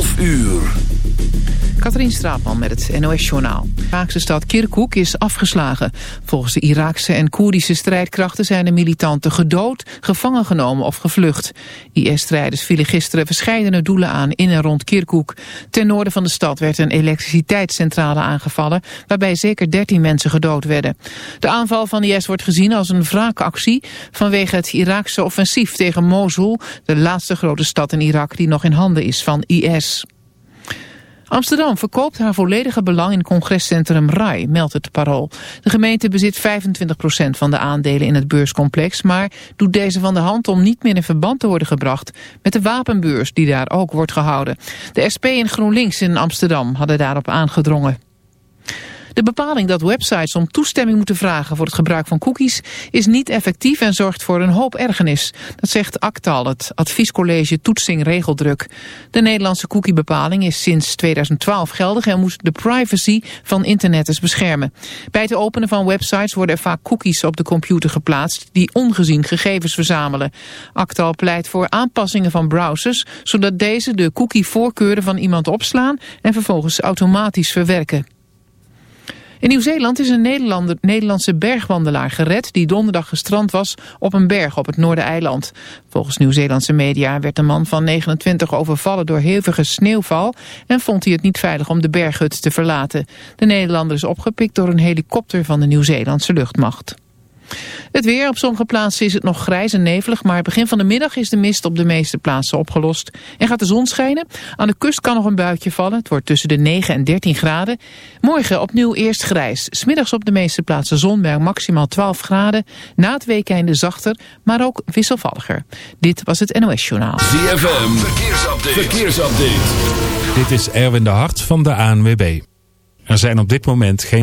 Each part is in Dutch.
11 uur. Katrien Straatman met het NOS-journaal. De Iraakse stad Kirkuk is afgeslagen. Volgens de Iraakse en Koerdische strijdkrachten zijn de militanten gedood, gevangen genomen of gevlucht. IS-strijders vielen gisteren verscheidene doelen aan in en rond Kirkuk. Ten noorden van de stad werd een elektriciteitscentrale aangevallen, waarbij zeker 13 mensen gedood werden. De aanval van IS wordt gezien als een wraakactie vanwege het Iraakse offensief tegen Mosul, de laatste grote stad in Irak die nog in handen is van IS. Amsterdam verkoopt haar volledige belang in congrescentrum RAI, meldt het parool. De gemeente bezit 25% van de aandelen in het beurscomplex, maar doet deze van de hand om niet meer in verband te worden gebracht met de wapenbeurs die daar ook wordt gehouden. De SP en GroenLinks in Amsterdam hadden daarop aangedrongen. De bepaling dat websites om toestemming moeten vragen voor het gebruik van cookies is niet effectief en zorgt voor een hoop ergernis. Dat zegt ACTAL, het adviescollege Toetsing Regeldruk. De Nederlandse cookiebepaling is sinds 2012 geldig en moet de privacy van internetters beschermen. Bij het openen van websites worden er vaak cookies op de computer geplaatst die ongezien gegevens verzamelen. ACTAL pleit voor aanpassingen van browsers, zodat deze de cookie-voorkeuren van iemand opslaan en vervolgens automatisch verwerken. In Nieuw-Zeeland is een Nederlandse bergwandelaar gered... die donderdag gestrand was op een berg op het Noordereiland. Volgens Nieuw-Zeelandse media werd de man van 29 overvallen door hevige sneeuwval... en vond hij het niet veilig om de berghut te verlaten. De Nederlander is opgepikt door een helikopter van de Nieuw-Zeelandse luchtmacht. Het weer, op sommige plaatsen is het nog grijs en nevelig, maar begin van de middag is de mist op de meeste plaatsen opgelost. En gaat de zon schijnen. Aan de kust kan nog een buitje vallen. Het wordt tussen de 9 en 13 graden. Morgen opnieuw eerst grijs. Smiddags op de meeste plaatsen zon bij maximaal 12 graden. Na het weekende zachter, maar ook wisselvalliger. Dit was het NOS Journaal. ZFM, verkeersupdate. verkeersupdate. Dit is Erwin de Hart van de ANWB. Er zijn op dit moment geen...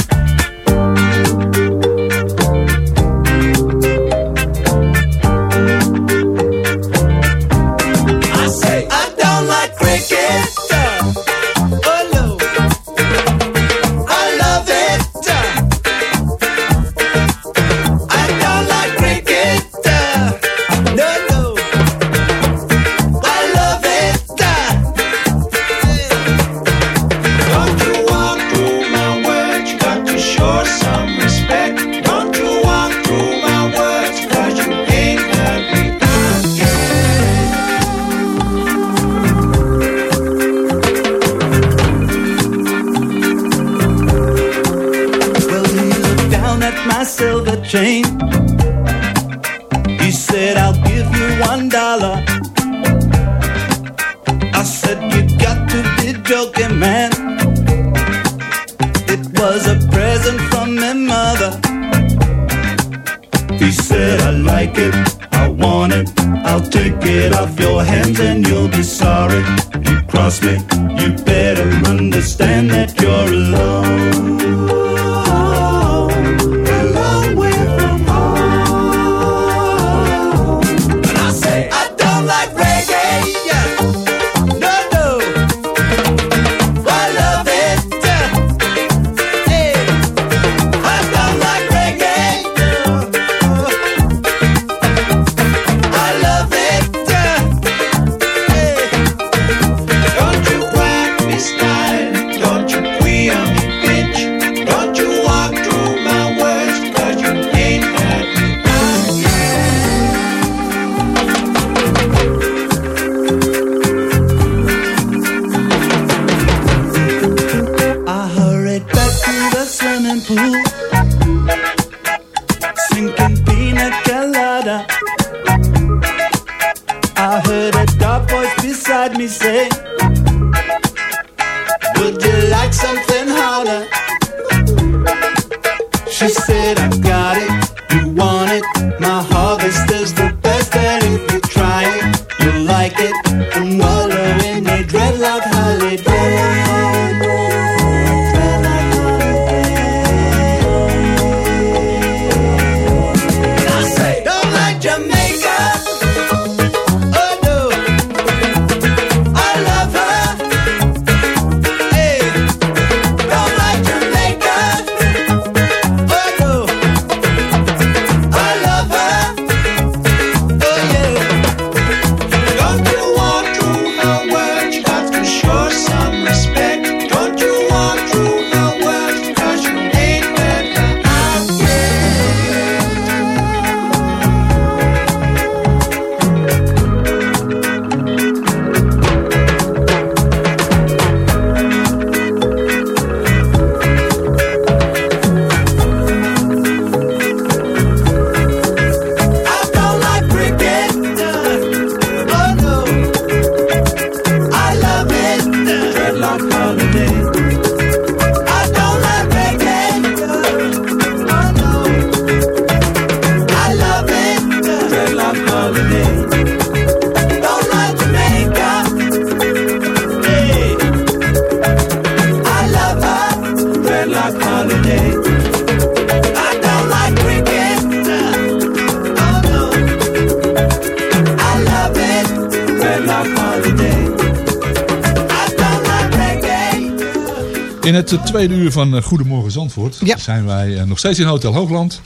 Het tweede uur van eh, Goedemorgen Zandvoort Ja. zijn wij eh, nog steeds in Hotel Hoogland.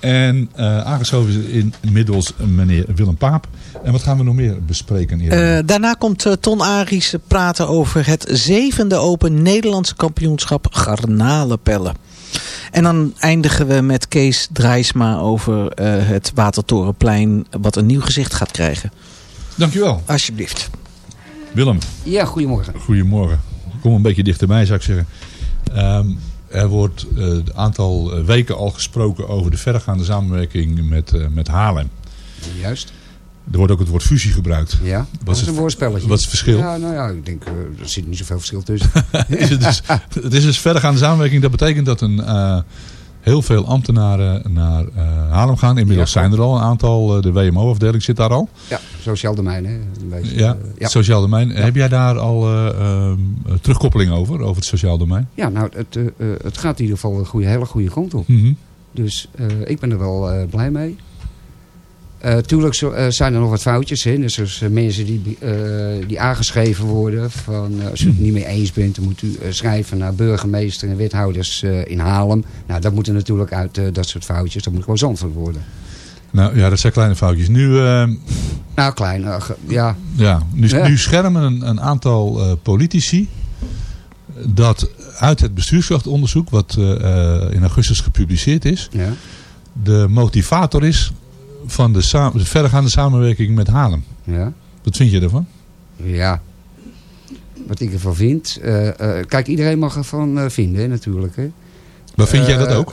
En eh, aangeschoven is inmiddels meneer Willem Paap. En wat gaan we nog meer bespreken? Eh, daarna komt Ton Aries praten over het zevende Open Nederlandse kampioenschap garnalenpellen. En dan eindigen we met Kees Drijsma over eh, het Watertorenplein wat een nieuw gezicht gaat krijgen. Dankjewel. Alsjeblieft. Willem, Ja, goedemorgen. goedemorgen. Kom een beetje dichterbij zou ik zeggen. Ehm, er wordt eh, een aantal eh, weken al gesproken over de verregaande samenwerking met, eh, met Haarlem. Juist. Er wordt ook het woord fusie gebruikt. Ja, dat is het- een woordspelletje. wat is het verschil? Ja, nou ja, ik denk, er zit niet zoveel verschil tussen. is het, dus, het is dus verdergaande samenwerking. Dat betekent dat een, heel veel ambtenaren naar eh Haarlem gaan. Inmiddels Ja, zijn er al een aantal. eh, de WMO-afdeling zit daar al. ja, sociaal domein, hè. Een beetje, Ja, eh, ja. sociaal domein. Heb jij daar al eh, ehm, terugkoppeling over? Over het sociaal domein? ja, nou, het, het gaat in ieder geval een goede, hele goede grond op. Mhm. Dus ik ben er wel blij mee. Eh tuurlijk eh, zijn er nog wat foutjes in. Dus er zijn mensen die, eh, die aangeschreven worden. Van, eh, als u het niet mee eens bent, dan moet u eh, schrijven naar burgemeester en wethouders eh, in Haarlem. Nou, dat moet er natuurlijk uit, eh, dat soort foutjes. Dat moet gewoon Zandvoort worden. Nou ja, dat zijn kleine foutjes. Nu, ehm, Nou, klein. eh, ja, ja, nu, Ja. nu schermen een, een aantal eh, politici dat uit het bestuurskrachtonderzoek, wat eh, eh, in augustus gepubliceerd is, ja. de motivator is van de, de verdergaande samenwerking met Haarlem. Ja. Wat vind je ervan? Ja. Wat ik ervan vind. eh, eh, kijk, iedereen mag ervan eh, vinden, hè, natuurlijk. Hè. Maar vind jij dat ook?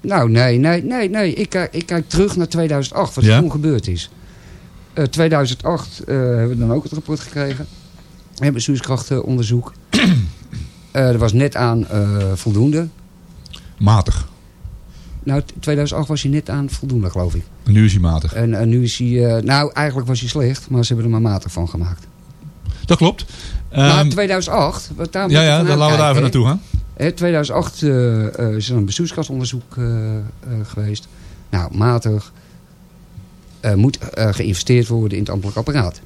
nou, nee, nee, nee, nee. Ik, kijk- ik kijk terug naar 2008, wat Ja? er toen gebeurd is. Eh, 2008 eh, hebben we dan ook het rapport gekregen. Het bestuurskrachtenonderzoek. Eh er was net aan voldoende. Matig. Nou, t- 2008 was hij net aan voldoende, geloof ik. En nu is hij matig. En, en nu is hij... eh, nou, eigenlijk was hij slecht, maar ze hebben er maar matig van gemaakt. Dat klopt. maar Ehm, 2008... wat Daar ja, ja, dan laten we daar even naartoe gaan. hè. Hè, 2008 eh, eh, is er een bestuurskastonderzoek geweest. Nou, matig. Moet geïnvesteerd worden in het ambtelijk apparaat.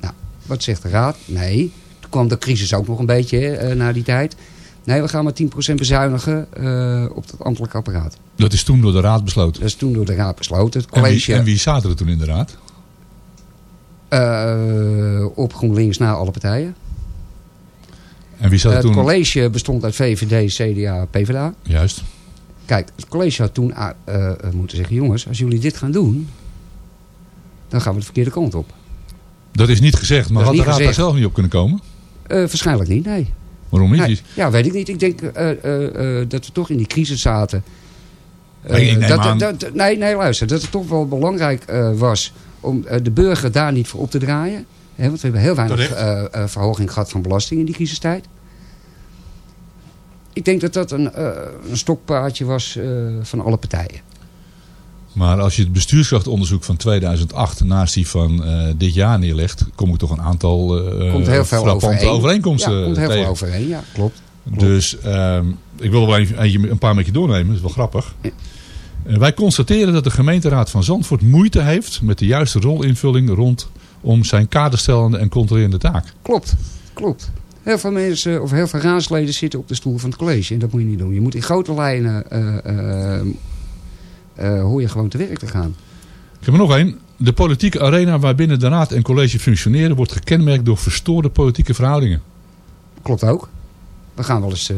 Nou, wat zegt de raad? Nee. Toen kwam de crisis ook nog een beetje hè, na die tijd. Nee, we gaan maar 10% bezuinigen eh, op het ambtelijk apparaat. Dat is toen door de raad besloten. Dat is toen door de raad besloten. Het En wie, college en wie zaten er toen in de raad? eh, op GroenLinks na alle partijen. En wie zat er het toen? college bestond uit VVD, CDA, PvdA. Juist. Kijk, het college had toen eh, moeten zeggen... jongens, als jullie dit gaan doen... dan gaan we de verkeerde kant op. Dat is niet gezegd, maar Dat had de raad daar zelf niet op kunnen komen? Waarschijnlijk niet, nee. Waarom niet? Nee, ja, weet ik niet. Ik denk eh, eh, eh, dat we toch in die crisis zaten. Neem dat, dat, nee, nee, luister. Dat het toch wel belangrijk was om de burger daar niet voor op te draaien. Hè, want we hebben heel weinig verhoging gehad van belasting in die crisistijd. Ik denk dat dat een, een stokpaardje was van alle partijen. Maar als je het bestuurskrachtonderzoek van 2008 naast die van eh, dit jaar neerlegt, kom ik toch een aantal Komt heel veel frappante overeen. overeenkomsten Ja, komt heel tegen. veel overeen. Ja, klopt. Dus ehm, ik wil er wel een, een paar met je doornemen, dat is wel grappig. Ja. Eh, wij constateren dat de gemeenteraad van Zandvoort moeite heeft met de juiste rolinvulling rondom zijn kaderstellende en controlerende taak. Klopt, klopt. Heel veel mensen of heel veel raadsleden zitten op de stoel van het college. En dat moet je niet doen. Je moet in grote lijnen hoor je gewoon te werk te gaan. Ik heb er nog één. De politieke arena waarbinnen de raad en college functioneren wordt gekenmerkt door verstoorde politieke verhoudingen. Klopt ook. We gaan wel eens eh,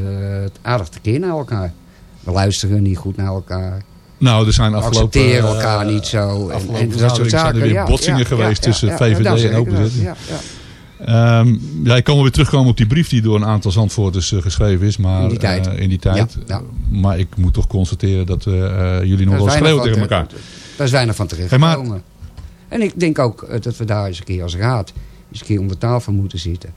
aardig tekeer naar elkaar. We luisteren niet goed naar elkaar. Nou, er zijn We afgelopen... accepteren eh, elkaar niet zo. En, afgelopen en dat soort vergaderingen zijn er weer botsingen ja, geweest ja, tussen VVD ja, en zeker, Ja. Ehm, ja, ik kan wel weer terugkomen op die brief die door een aantal Zandvoorters eh, geschreven is. Maar, In die tijd. eh, in die tijd. Ja, ja. Maar ik moet toch constateren dat eh, jullie nog wel schreeuwen tegen te- elkaar. Daar is weinig van terecht Hey. En ik denk ook dat we daar eens een keer als raad... eens een keer om de tafel moeten zitten.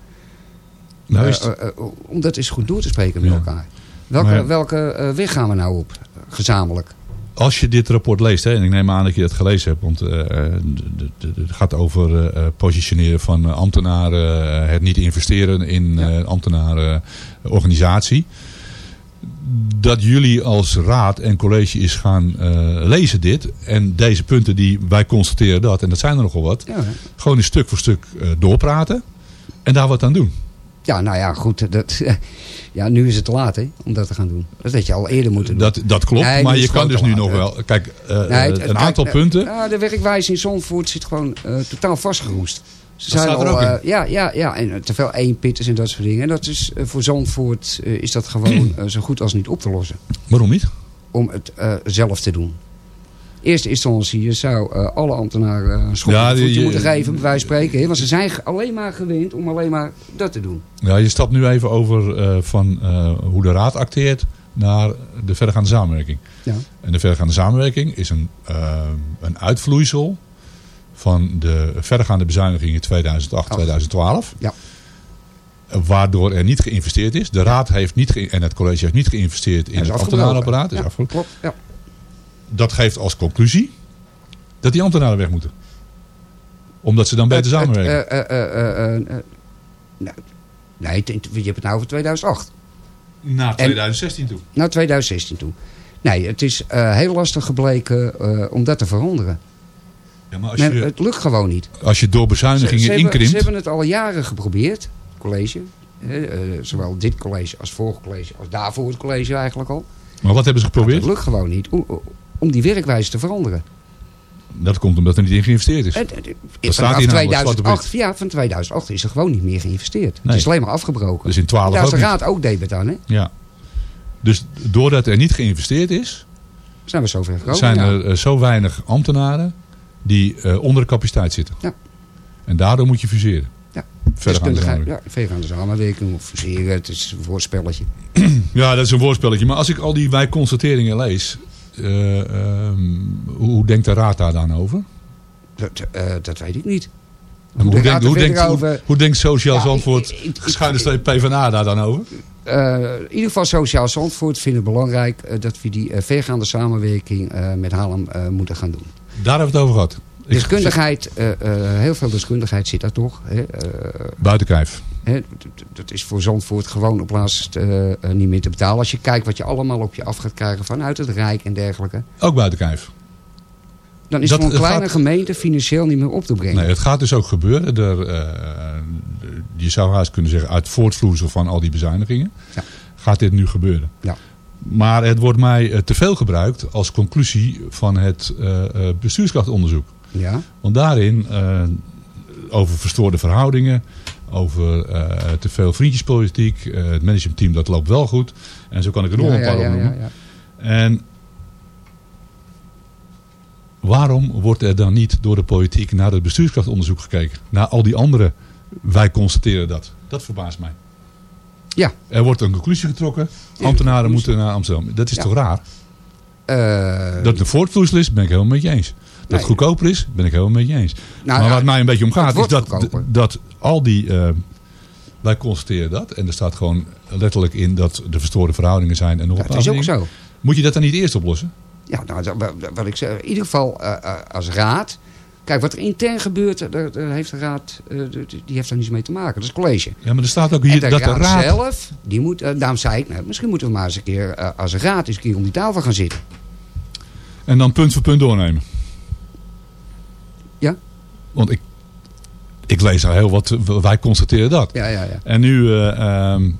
Nou, is het- om dat eens goed door te spreken met Ja. elkaar. Welke, welke weg gaan we nou op, gezamenlijk? Als je dit rapport leest, hè, en ik neem aan dat je dat gelezen hebt, want eh, eh, het gaat over eh, positioneren van ambtenaren, het niet investeren in Ja. ambtenarenorganisatie. Dat jullie als raad en college is gaan lezen dit. En deze punten die wij constateren dat, en dat zijn er nogal wat. Ja, Gewoon eens stuk voor stuk doorpraten. En daar wat aan doen. Ja nou ja, goed. Dat, ja, nu is het te laat hè, om dat te gaan doen. Dat had je al eerder moeten doen. Dat, dat klopt. Nee, maar je kan dus nu nog wel. Kijk, eh, Nee, eh, het- een kijk, aantal punten. Ja, de werkwijze in Zandvoort zit gewoon eh, totaal vastgeroest. Ze Dat zijn er al, ook in. eh, ja, ja, ja, en te veel eenpitters en dat soort dingen. En dat is voor Zandvoort eh, is dat gewoon zo goed als niet op te lossen. Waarom niet? Om het zelf te doen. Eerste instantie je zou eh, alle ambtenaren een schop Ja, je- moeten geven, bij wijze van spreken. Want ze zijn alleen maar gewend om alleen maar dat te doen. Ja, je stapt nu even over eh, van eh, hoe de raad acteert naar de verdergaande samenwerking. Ja. En de verdergaande samenwerking is een, eh, een uitvloeisel van de verdergaande bezuinigingen 2008-2012. Ja. Waardoor er niet geïnvesteerd is. De raad heeft niet en het college heeft niet geïnvesteerd in het ambtenarenapparaat. Is Ja, klopt. Ja. Dat geeft als conclusie dat die ambtenaren weg moeten. Omdat ze dan beter samenwerken. eh, eh, eh, eh, eh, nou, nee, je hebt het nou over 2008. Naar 2016 Naar 2016 toe. Nee, het is eh, heel lastig gebleken eh, om dat te veranderen. Ja, maar als Men- je, het lukt gewoon niet. als je door bezuinigingen ze, hebben, inkrimpt. ze hebben het al jaren geprobeerd, college. hè, zowel dit college als vorig college, als daarvoor het college eigenlijk al. Maar wat hebben ze geprobeerd? Het lukt gewoon niet om, om die werkwijze te veranderen. Dat komt omdat er niet in geïnvesteerd is. Het- het- Dat staat vanaf hier namelijk, zwart op 2008, ja, van 2008 is er gewoon niet meer geïnvesteerd. Nee. Het is alleen maar afgebroken. Dus in 12 Daar is ook de niet. raad ook debet aan, hè? Ja. Dus doordat er niet geïnvesteerd is, Zijn we zover gekomen? zijn ja. er eh, zo weinig ambtenaren die eh, onder de capaciteit zitten. Ja. En daardoor moet je fuseren. Ja. Verder gaan Deskundigheid, we. ja, vergaande samenwerking of fuseren. Het is een voorspelletje. Ja, dat is een woordspelletje. Maar als ik al die wijkconstateringen lees, eh, hoe, hoe denkt de raad daar dan over? Het Dat, eh, dat weet ik niet. Hoe, denkt, raad hoe, denkt, over- hoe Sociaal Ja, Zandvoort, schuine PvdA daar dan over? Eh, in ieder geval Sociaal Zandvoort vindt het belangrijk eh, dat we die eh, vergaande samenwerking eh, met Haarlem eh, moeten gaan doen. Daar hebben we het over gehad. Deskundigheid, eh, eh, heel veel deskundigheid zit daar toch. Hè? Eh, Buiten kijf. Dat is voor Zandvoort gewoon op laatst eh, eh, niet meer te betalen. Als je kijkt wat je allemaal op je af gaat krijgen vanuit het Rijk en dergelijke. Ook buiten kijf. Dan is Dat- voor een kleine gaat- gemeente financieel niet meer op te brengen. Nee, het gaat dus ook gebeuren. Er, eh, je zou haast kunnen zeggen, uit voortvloeisel van al die bezuinigingen, Ja. gaat dit nu gebeuren. Ja. Maar het wordt mij te veel gebruikt als conclusie van het bestuurskrachtonderzoek. Ja, Want daarin, over verstoorde verhoudingen, over eh, te veel vriendjespolitiek, eh, het managementteam dat loopt wel goed. En zo kan ik er nog ja, een paar ja, opnoemen. ja, ja. En waarom wordt er dan niet door de politiek naar het bestuurskrachtonderzoek gekeken? Naar al die andere, wij constateren dat. Dat verbaast mij. Ja. Er wordt een conclusie getrokken, ambtenaren moeten naar Amsterdam. Dat is toch raar? Eh, Dat het een voortvloeisel is, ben ik helemaal met je eens. Dat het goedkoper is, ben ik helemaal met je eens. nou, maar ja, het mij een beetje om gaat, is dat, goedkoper. dat al die... eh, wij constateren dat. En er staat gewoon letterlijk in dat er verstoorde verhoudingen zijn. En nog een dat is ook zo. Moet je dat dan niet eerst oplossen? Ja, nou, wat- wat ik zeg, in ieder geval eh, eh, als raad. Kijk, wat er intern gebeurt, daar, heeft de raad, die heeft daar niets mee te maken. Dat is het college. Ja, maar er staat ook hier de dat de raad, raad... zelf, die moet, daarom zei ik, nou, misschien moeten we maar eens een keer als raad eens een keer om die tafel gaan zitten. En dan punt voor punt doornemen. Ja. Want ik, ik lees al heel wat, wij constateren dat. Ja, ja, ja. En nu eh, ehm, hebben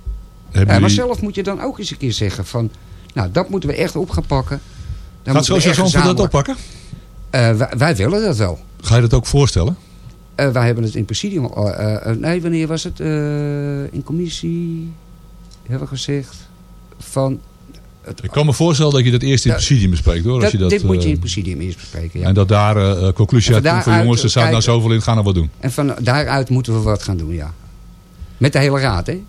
ja maar jullie... zelf moet je dan ook eens een keer zeggen van, nou, dat moeten we echt op gaan pakken. Dan Gaat echt Zandvoort dat oppakken? Eh, wij, wij willen dat wel. Ga je dat ook voorstellen? Eh, wij hebben het in presidium... nee, wanneer was het? In commissie hebben we gezegd van... Het, Ik kan me voorstellen dat je dat eerst in het Ja, presidium bespreekt hoor. Als dat, je dat, dit moet je in eh, het presidium eerst bespreken. Ja. En dat daar eh, conclusie uit komt van jongens, er staat nou zoveel in, ga nou wat doen. En van daaruit moeten we wat gaan doen, ja. Met de hele raad, hè?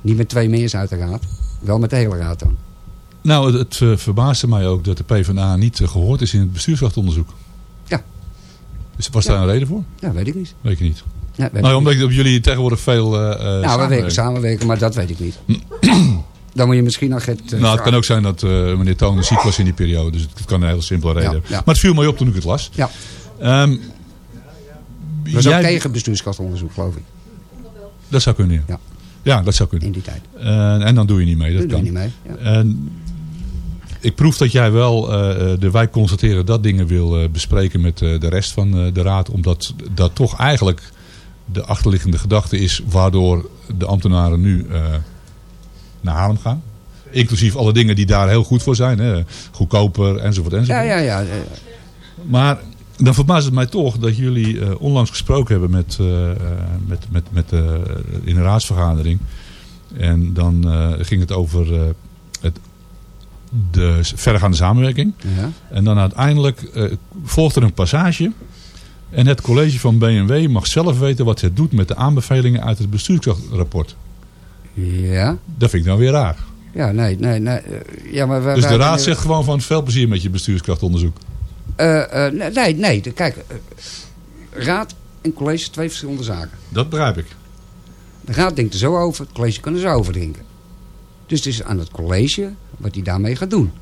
Niet met twee mensen uit de raad. Wel met de hele raad dan. Nou, het, het eh, verbaasde mij ook dat de PvdA niet eh, gehoord is in het bestuurskrachtonderzoek. Ja. Dus was Ja. daar een reden voor? Ja, weet ik niet. Weet je niet. Ja, weet Nou, ik omdat niet. ik- jullie tegenwoordig veel eh, Nou, we werken samenwerken, maar dat weet ik niet. dan moet je misschien nog het... eh, Nou, het kan ook zijn dat eh, meneer Tonen ziek was in die periode. Dus het kan een hele simpele reden hebben. Maar het viel mij op toen ik het las. Ja. Ehm, Dat was jij- ook tegen bestuurskastonderzoek, geloof ik. Dat zou kunnen, ja. Ja. Dat zou kunnen. In die tijd. En dan doe je niet mee. Dat Dat doe kan. je niet mee. Ja. Ik proef dat jij wel eh, de wij constateren dat dingen wil bespreken met de rest van de raad. Omdat dat toch eigenlijk de achterliggende gedachte is waardoor de ambtenaren nu naar Haarlem gaan. Inclusief alle dingen die daar heel goed voor zijn. Hè. Goedkoper enzovoort enzovoort. Ja, ja, ja. Maar dan verbaast het mij toch dat jullie eh, onlangs gesproken hebben met, eh, eh, met, met, met, in een raadsvergadering. En dan ging het over het, de verregaande samenwerking. ja. En dan uiteindelijk volgt er een passage. En het college van BMW mag zelf weten wat het doet met de aanbevelingen uit het bestuursrapport. Ja. Dat vind ik dan weer raar. Ja, nee, nee, nee. eh, Ja, maar wij- Dus de wij- raad zegt gewoon van veel plezier met je bestuurskrachtonderzoek. Eh, eh, nee, nee, Kijk, raad en college twee verschillende zaken. Dat begrijp ik. De raad denkt er zo over, het college kan er zo over denken. Dus het is aan het college wat hij daarmee gaat doen.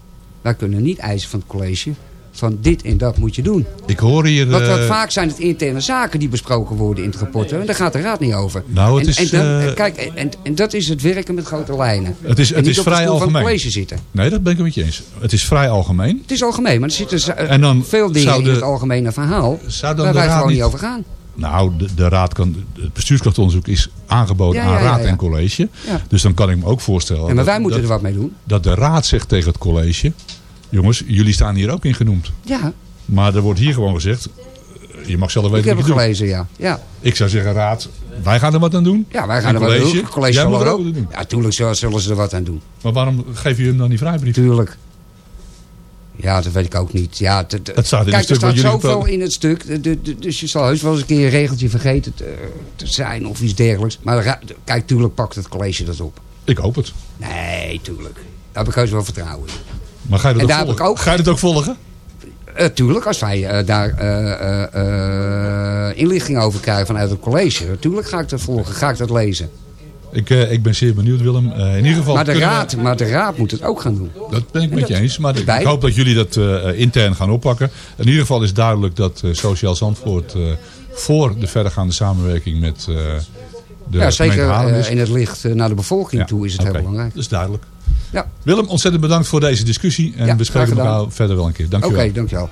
Wij kunnen niet eisen van het college van dit en dat moet je doen. Ik hoor hier... Want eh, vaak zijn het interne zaken die besproken worden in het rapport. En daar gaat de raad niet over. Nou, het en, is, en, dan- eh, kijk, en, en, dat is het werken met grote lijnen. Het is, het is vrij stoel van het algemeen. college zitten. Nee, dat ben ik het met je eens. Het is vrij algemeen. Het is algemeen, maar er zitten za- En dan veel dingen in het algemene verhaal... Zou dan waar wij gewoon niet over gaan. Nou, de, de raad kan, het bestuurskrachtonderzoek is aangeboden Ja, ja, aan raad ja. en college. Dus dan kan ik me ook voorstellen En maar dat, wij moeten dat, er wat mee doen. dat de raad zegt tegen het college... Jongens, jullie staan hier ook in genoemd. Ja, Maar er wordt hier gewoon gezegd... eh, Je mag zelf ik weten heb wat het je doet. gelezen, ja. Ja, Ik zou zeggen, raad, wij gaan er wat aan doen. ja wij gaan er wat doen. Het college jij moet er er ook wat doen. Ja, tuurlijk zullen ze er wat aan doen. Maar waarom geef je hem dan die vrijbrief? Tuurlijk. Ja, dat weet ik ook niet. Ja, het- het- staat in het Kijk, er stuk wat staat zoveel in het stuk. Dus je zal heus wel eens een keer een regeltje vergeten te, te zijn of iets dergelijks. Maar kijk, tuurlijk pakt het college dat op. Ik hoop het. Nee, tuurlijk. Daar heb ik heus wel vertrouwen in. Maar ga je dat En ook daar heb volgen? ik ook- Ga je dat ook volgen? Tuurlijk, als wij eh, daar eh, eh, inlichting over krijgen vanuit het college. Natuurlijk ga ik dat volgen, ga ik dat lezen. Ik, ik ben zeer benieuwd Willem. In ieder geval Maar de, we- raad, maar de raad moet het ook gaan doen. Dat ben ik met je eens. Maar ik hoop dat jullie dat intern gaan oppakken. In ieder geval is duidelijk dat Sociaal Zandvoort... voor de verdergaande samenwerking met de ja, zeker in het licht naar de bevolking Ja, toe is het heel belangrijk. Dat is duidelijk. Ja. Willem, ontzettend bedankt voor deze discussie. En Ja, we spreken elkaar verder wel een keer. Dank je Oké, wel. dankjewel.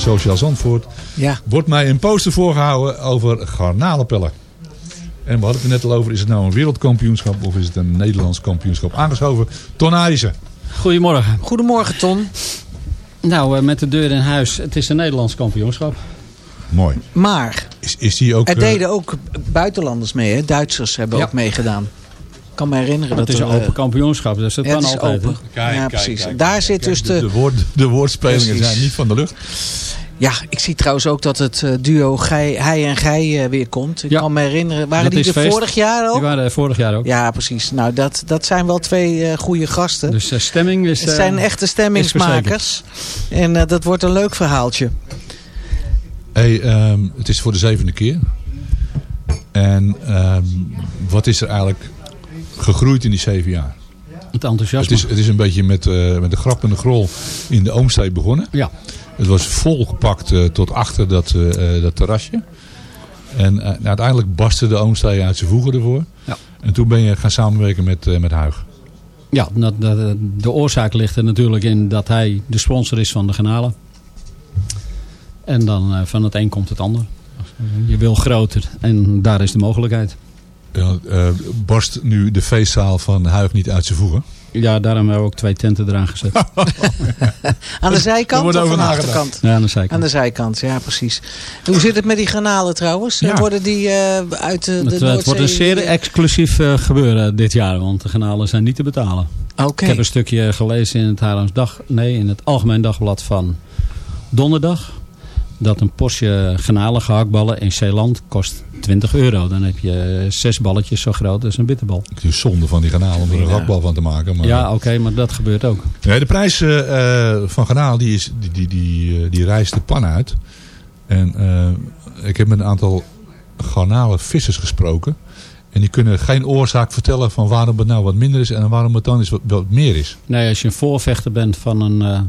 Van Sociaal Zandvoort... Ja. wordt mij een poster voorgehouden over garnalenpellen. En we hadden het er net al over, is het nou een wereldkampioenschap of is het een Nederlands kampioenschap? Aangeschoven, Ton. Goedemorgen. Goedemorgen Ton. Nou, eh, met de deur in huis. Het is een Nederlands kampioenschap. Mooi. Maar Is, is die ook... er eh, deden ook buitenlanders mee. Hè? Duitsers hebben Ja. ook meegedaan. Ik kan me herinneren Het dat is een er, eh, open kampioenschap, dus dat ja, kan het is altijd. open. Kijk, ja, kijk, precies. kijk, Daar kijk, zit kijk, dus de, de... de, woord, de woordspelingen Precies. zijn niet van de lucht. Ja, ik zie trouwens ook dat het eh, duo Gij, Hij en Gij eh, weer komt. Ik Ja. kan me herinneren. Waren Dat die er feest. vorig jaar ook? Die waren er vorig jaar ook. Ja, precies. Nou, dat, dat zijn wel twee eh goede gasten. Dus de stemming is... het zijn echte stemmingsmakers. En eh, dat wordt een leuk verhaaltje. Hey, ehm, het is voor de zevende keer. En ehm, wat is er eigenlijk gegroeid in die zeven jaar? Het enthousiasme. Het is, het is een beetje met, eh, met de grap en de grol in de Oomstee begonnen. Ja. Het was volgepakt eh, tot achter dat, eh, dat terrasje. En eh, uiteindelijk barstte de Oomstee uit zijn voegen ervoor. Ja. En toen ben je gaan samenwerken met, met Huig. Ja, dat, dat- de oorzaak ligt er natuurlijk in dat hij de sponsor is van de kanalen. En dan van het een komt het ander. Je wil groter en daar is de mogelijkheid. Ja, eh, barst nu de feestzaal van Huig niet uit zijn voegen? Ja, daarom hebben we ook twee tenten eraan gezet. Aan de zijkant of over aan de achterkant? Ja, aan de zijkant. Aan de zijkant, ja precies. En hoe zit het met die granalen trouwens? Ja. Worden die eh, uit de, de Het, wordt een zeer exclusief eh, gebeuren dit jaar, want de kanalen zijn niet te betalen. Oké. Ik heb een stukje gelezen in het Haarlems Dag, nee, in het Algemeen Dagblad van donderdag. Dat een portie granalen gehaktballen in Zeeland kost 20 euro. Dan heb je zes balletjes zo groot als een bitterbal. Het is zonde van die garnalen om er een Ja. rakbal van te maken. Maar, Ja, oké, maar dat gebeurt ook. Nee, de prijs eh, eh, van garnaal die, is, die, die, die, eh, die reist de pan uit. En eh, ik heb met een aantal garnalen vissers gesproken. En die kunnen geen oorzaak vertellen van waarom het nou wat minder is en waarom het dan is wat, wat meer is. Nee, als je een voorvechter bent van een, eh,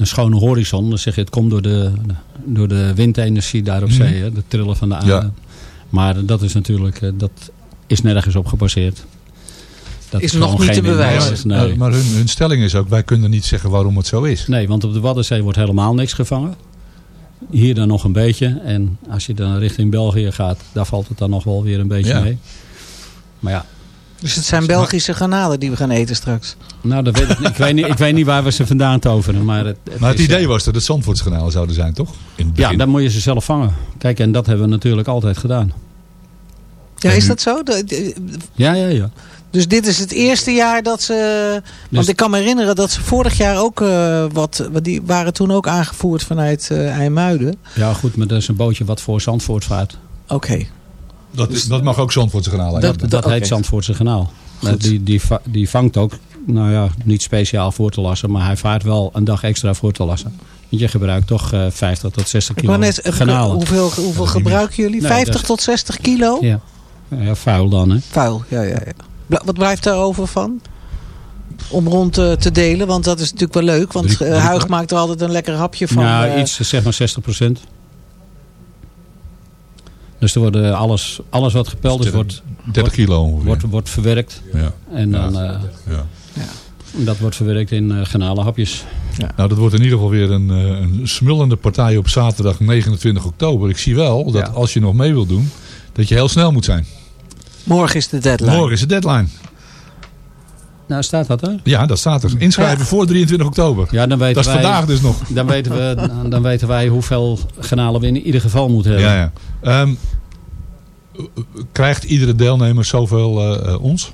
een schone horizon, dan zeg je het komt door de, door de windenergie daar op Mhm. zee, hè, de trillen van de aarde. Ja. Maar dat is natuurlijk, eh, dat is nergens op gebaseerd. Dat Is gewoon nog niet geen te bewijzen. Nee. Maar, maar hun, hun stelling is ook, wij kunnen niet zeggen waarom het zo is. nee, want op de Waddenzee wordt helemaal niks gevangen. Hier dan nog een beetje. En als je dan richting België gaat, daar valt het dan nog wel weer een beetje Ja. mee. Maar ja, Dus het zijn Belgische granalen die we gaan eten straks. nou, dat weet ik, niet. ik, weet niet, ik weet niet waar we ze vandaan toveren. Maar het, het Maar het is, idee eh, was dat het Zandvoortskanalen zouden zijn, toch? In het Ja, dan moet je ze zelf vangen. Kijk, en dat hebben we natuurlijk altijd gedaan. Ja, is dat zo? Ja, ja, ja. Dus dit is het eerste jaar dat ze... Want Dus- ik kan me herinneren dat ze vorig jaar ook eh, wat... wat Die waren toen ook aangevoerd vanuit eh IJmuiden. Ja, goed, maar dat is een bootje wat voor Zandvoort vaart. Oké. Dat, is, dat mag ook Zandvoortse kanalen. Dat, hebben. dat heet Zandvoortse kanaal. Goed. Maar Die, die, die vangt ook, nou ja, niet speciaal voor te lassen. Maar hij vaart wel een dag extra voor te lassen. Want je gebruikt toch eh 50 tot 60 Ik kilo net, hoeveel, hoeveel gebruiken jullie? Nee, 50 dat is- tot 60 kilo? Ja. ja, vuil dan hè. Vuil, ja, ja, ja. Bla- Wat blijft daarover van? Om rond eh, te delen, want dat is natuurlijk wel leuk. Want eh, Huig maakt er altijd een lekker hapje van. ja, eh, iets, zeg maar 60 procent. Dus er worden alles, alles wat gepeld is, wordt, 30 kilo ongeveer. wordt, wordt verwerkt. ja. En dan, eh, Ja. dat wordt verwerkt in uh, garnalenhapjes. Nou, dat wordt in ieder geval weer een, eh, een smullende partij op zaterdag 29 oktober. Ik zie wel dat Ja. als je nog mee wilt doen, dat je heel snel moet zijn. Morgen is de deadline. Morgen is de deadline. Nou, staat dat hè? Ja, dat staat er. Inschrijven Ja. voor 23 oktober. Ja, dan weten dat is wij, vandaag dus nog. Dan weten, we, dan weten wij hoeveel granalen we in ieder geval moeten hebben. Ja, ja. Ehm, krijgt iedere deelnemer zoveel eh, eh, ons?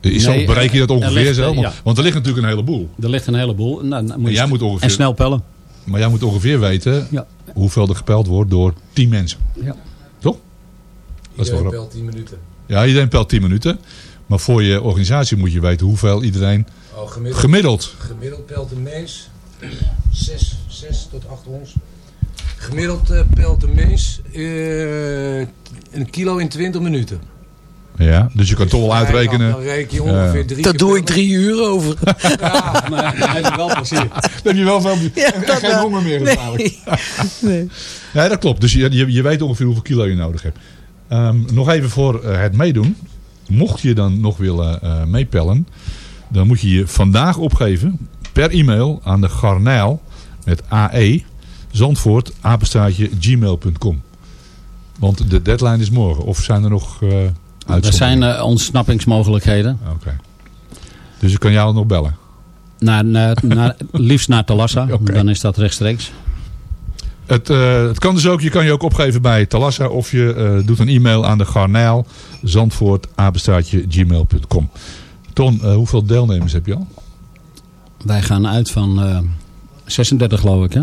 Is Nee, zo, bereik je dat er ongeveer ligt, zo? eh, Want, ja. want er ligt natuurlijk een heleboel. Er ligt een heleboel. Nou, dan moet En je jij moet ongeveer, en snel pellen. Maar jij moet ongeveer weten Ja. hoeveel er gepeld wordt door 10 mensen. Ja. Toch? Dat is wel grappig. pelt 10 minuten. Ja, iedereen pelt 10 minuten. Maar voor je organisatie moet je weten hoeveel iedereen Oh, gemiddeld, gemiddeld. gemiddeld pelt een mens 6, 6 tot 8 ons. Gemiddeld eh, pelt een mens eh, een kilo in 20 minuten. Ja, dus je kan toch wel uitrekenen. Dan reken je ongeveer Ja. drie keer doe ik drie uur over. Ja, Maar dan heb je wel plezier. Dan heb je wel veel, Ja, dat geen wel. honger meer. Nee. nee. Ja, dat klopt. Dus je, je, je weet ongeveer hoeveel kilo je nodig hebt. Ehm, nog even voor eh, het meedoen. Mocht je dan nog willen eh, meepellen, dan moet je je vandaag opgeven per e-mail aan de garnijl met AE Zandvoort apenstaartje gmail.com. Want de deadline is morgen. Of zijn er nog eh Er zijn eh, ontsnappingsmogelijkheden. Oké. Dus ik kan jou nog bellen. Naar, naar, naar, liefst naar Talassa. Dan is dat rechtstreeks. Het, eh, het kan dus ook, je kan je ook opgeven bij Talassa of je eh, doet een e-mail aan de garnijl Zandvoort gmail.com. Ton, eh, hoeveel deelnemers heb je al? Wij gaan uit van eh 36 geloof ik hè.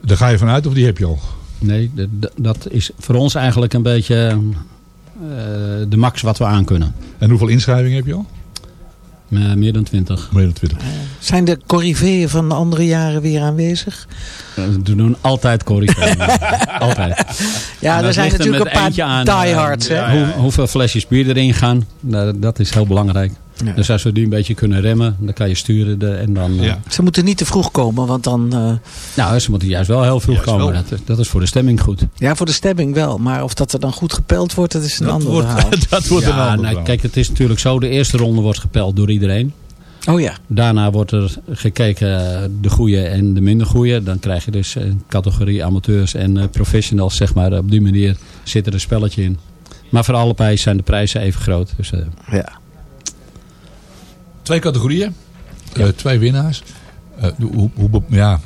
Daar ga je vanuit of die heb je al? Nee, dat is voor ons eigenlijk een beetje de max wat we aan kunnen. En hoeveel inschrijvingen heb je al? Eh, meer dan 20. Meer dan 20. Zijn de corriveeën van de andere jaren weer aanwezig? Eh, We doen altijd corrigeren. altijd. Ja, En er zijn natuurlijk met een paar diehards. eh, hoe, hoeveel flesjes bier erin gaan, nou, dat is heel belangrijk. Ja. Dus als we die een beetje kunnen remmen, dan kan je sturen. De, en dan, eh. Ze moeten niet te vroeg komen, want dan... eh, Nou, ze moeten juist wel heel vroeg Juist komen. Dat, dat is voor de stemming goed. ja, voor de stemming wel. Maar of dat er dan goed gepeld wordt, dat is een ander verhaal. dat wordt een Ja, ander nou, kijk, het is natuurlijk zo. De eerste ronde wordt gepeld door iedereen. Oh ja. Daarna wordt er gekeken eh, de goede en de minder goede. Dan krijg je dus een categorie amateurs en eh, professionals, zeg maar. Op die manier zit er een spelletje in. Maar voor allebei zijn de prijzen even groot. Dus, eh, ja. Twee categorieën. Eh, twee winnaars. Eh, hoe, hoe, ja,